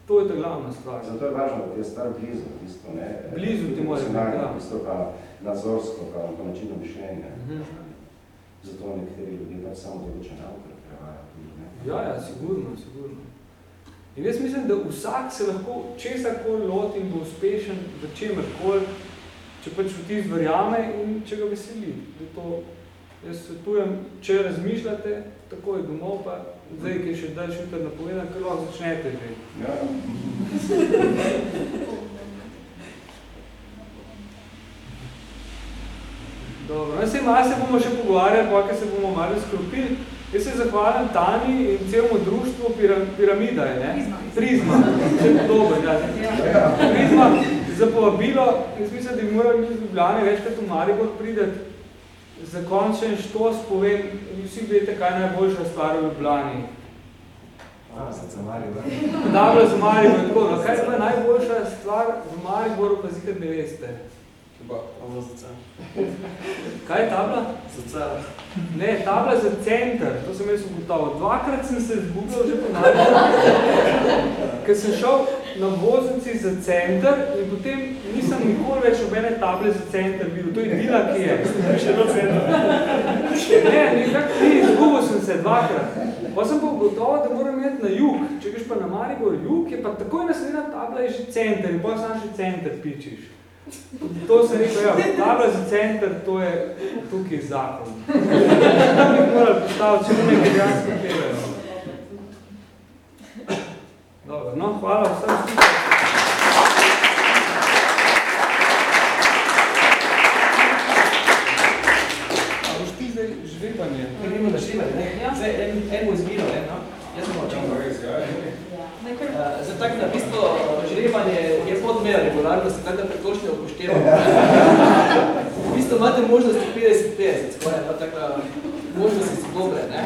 To je ta glavna stvar. Zato je važno, da ti je star blizu, v bistvu, ne. Blizu ti mora biti, ja. V bistvu pa nadzorsko, pa, pa načinu mišljenja. Mhm. Zato nekateri ljudje pač samo določen avtor prevajajo tudi, ne. Ja, ja, sigurno, sigurno. In jaz mislim, da vsak se lahko česarkoli loti in bo uspešen v čemerkoli, če pač v tist verjame in če ga veseli. Da to, jaz svetujem, če razmišljate, takoj domov pa, zdaj, ki je še daljši jutr napovedan, kar lahko začnete že. Ja. Dobro, no, sej malo se bomo še pogovarjali, pa se bomo malo sklopili. Jaz se zahvalim Tani in celemu društvu Piramida, je, ne? Prizma. Če je dober, ja. Prizma za povabilo, jaz mislim, da bi morali biti v Ljubljani večkrat v Maribor prideti. Za končen štos povem, vsi vedete, kaj je najboljša stvar v Ljubljani. za Maribor. Dobro, za Maribor, tako. No, kaj je najboljša stvar v Mariboru, pa zikrat ne veste? Pa, tabla za cen. Kaj je tabla? Za cen. Ne, tabla za center, to sem jaz ugotovil. Dvakrat sem se izgubljal že po Mariboru, ker sem šel na voznici za center in potem nisem nikoli več nobene table za center videl. To je dila, ki je. Še do center. Ne, nekako ni, izgubil sem se dvakrat. Pa sem pa ugotovil, da moram imeti na jug. Če greš pa na Maribor jug, je pa takoj naslednja tabla je že center in potem sam še center pičiš. To sem rekel, ja, tabla za center, to je tukaj zakon. To bi morali postaviti, če bo nekaj dejansko pelejo. Dobro, no, hvala vsem skupaj. Žrebanje? Ne, nimo da štimati, ne? Ja. Zdaj, en, en bo izbiro, ne, no? Jaz sem očem. Nekaj Uh, zdaj tako, da v bistvu žrebanje je podmera regularnosti, tako da prekošnje upoštevamo. v bistvu imate možnosti 50-50, skoraj, tako da možnosti so dobre, ne?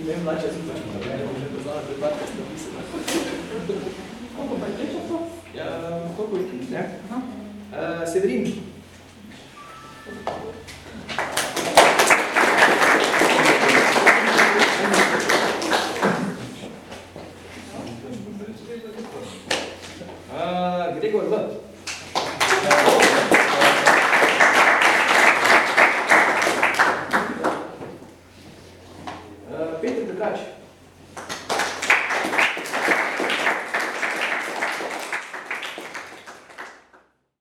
Ime mlače super, ne bom že poznala, pred parka ste napisali. Koliko pa je to? Ja, koliko je, ne? Aha. Uh, Severin. Uh, Gregor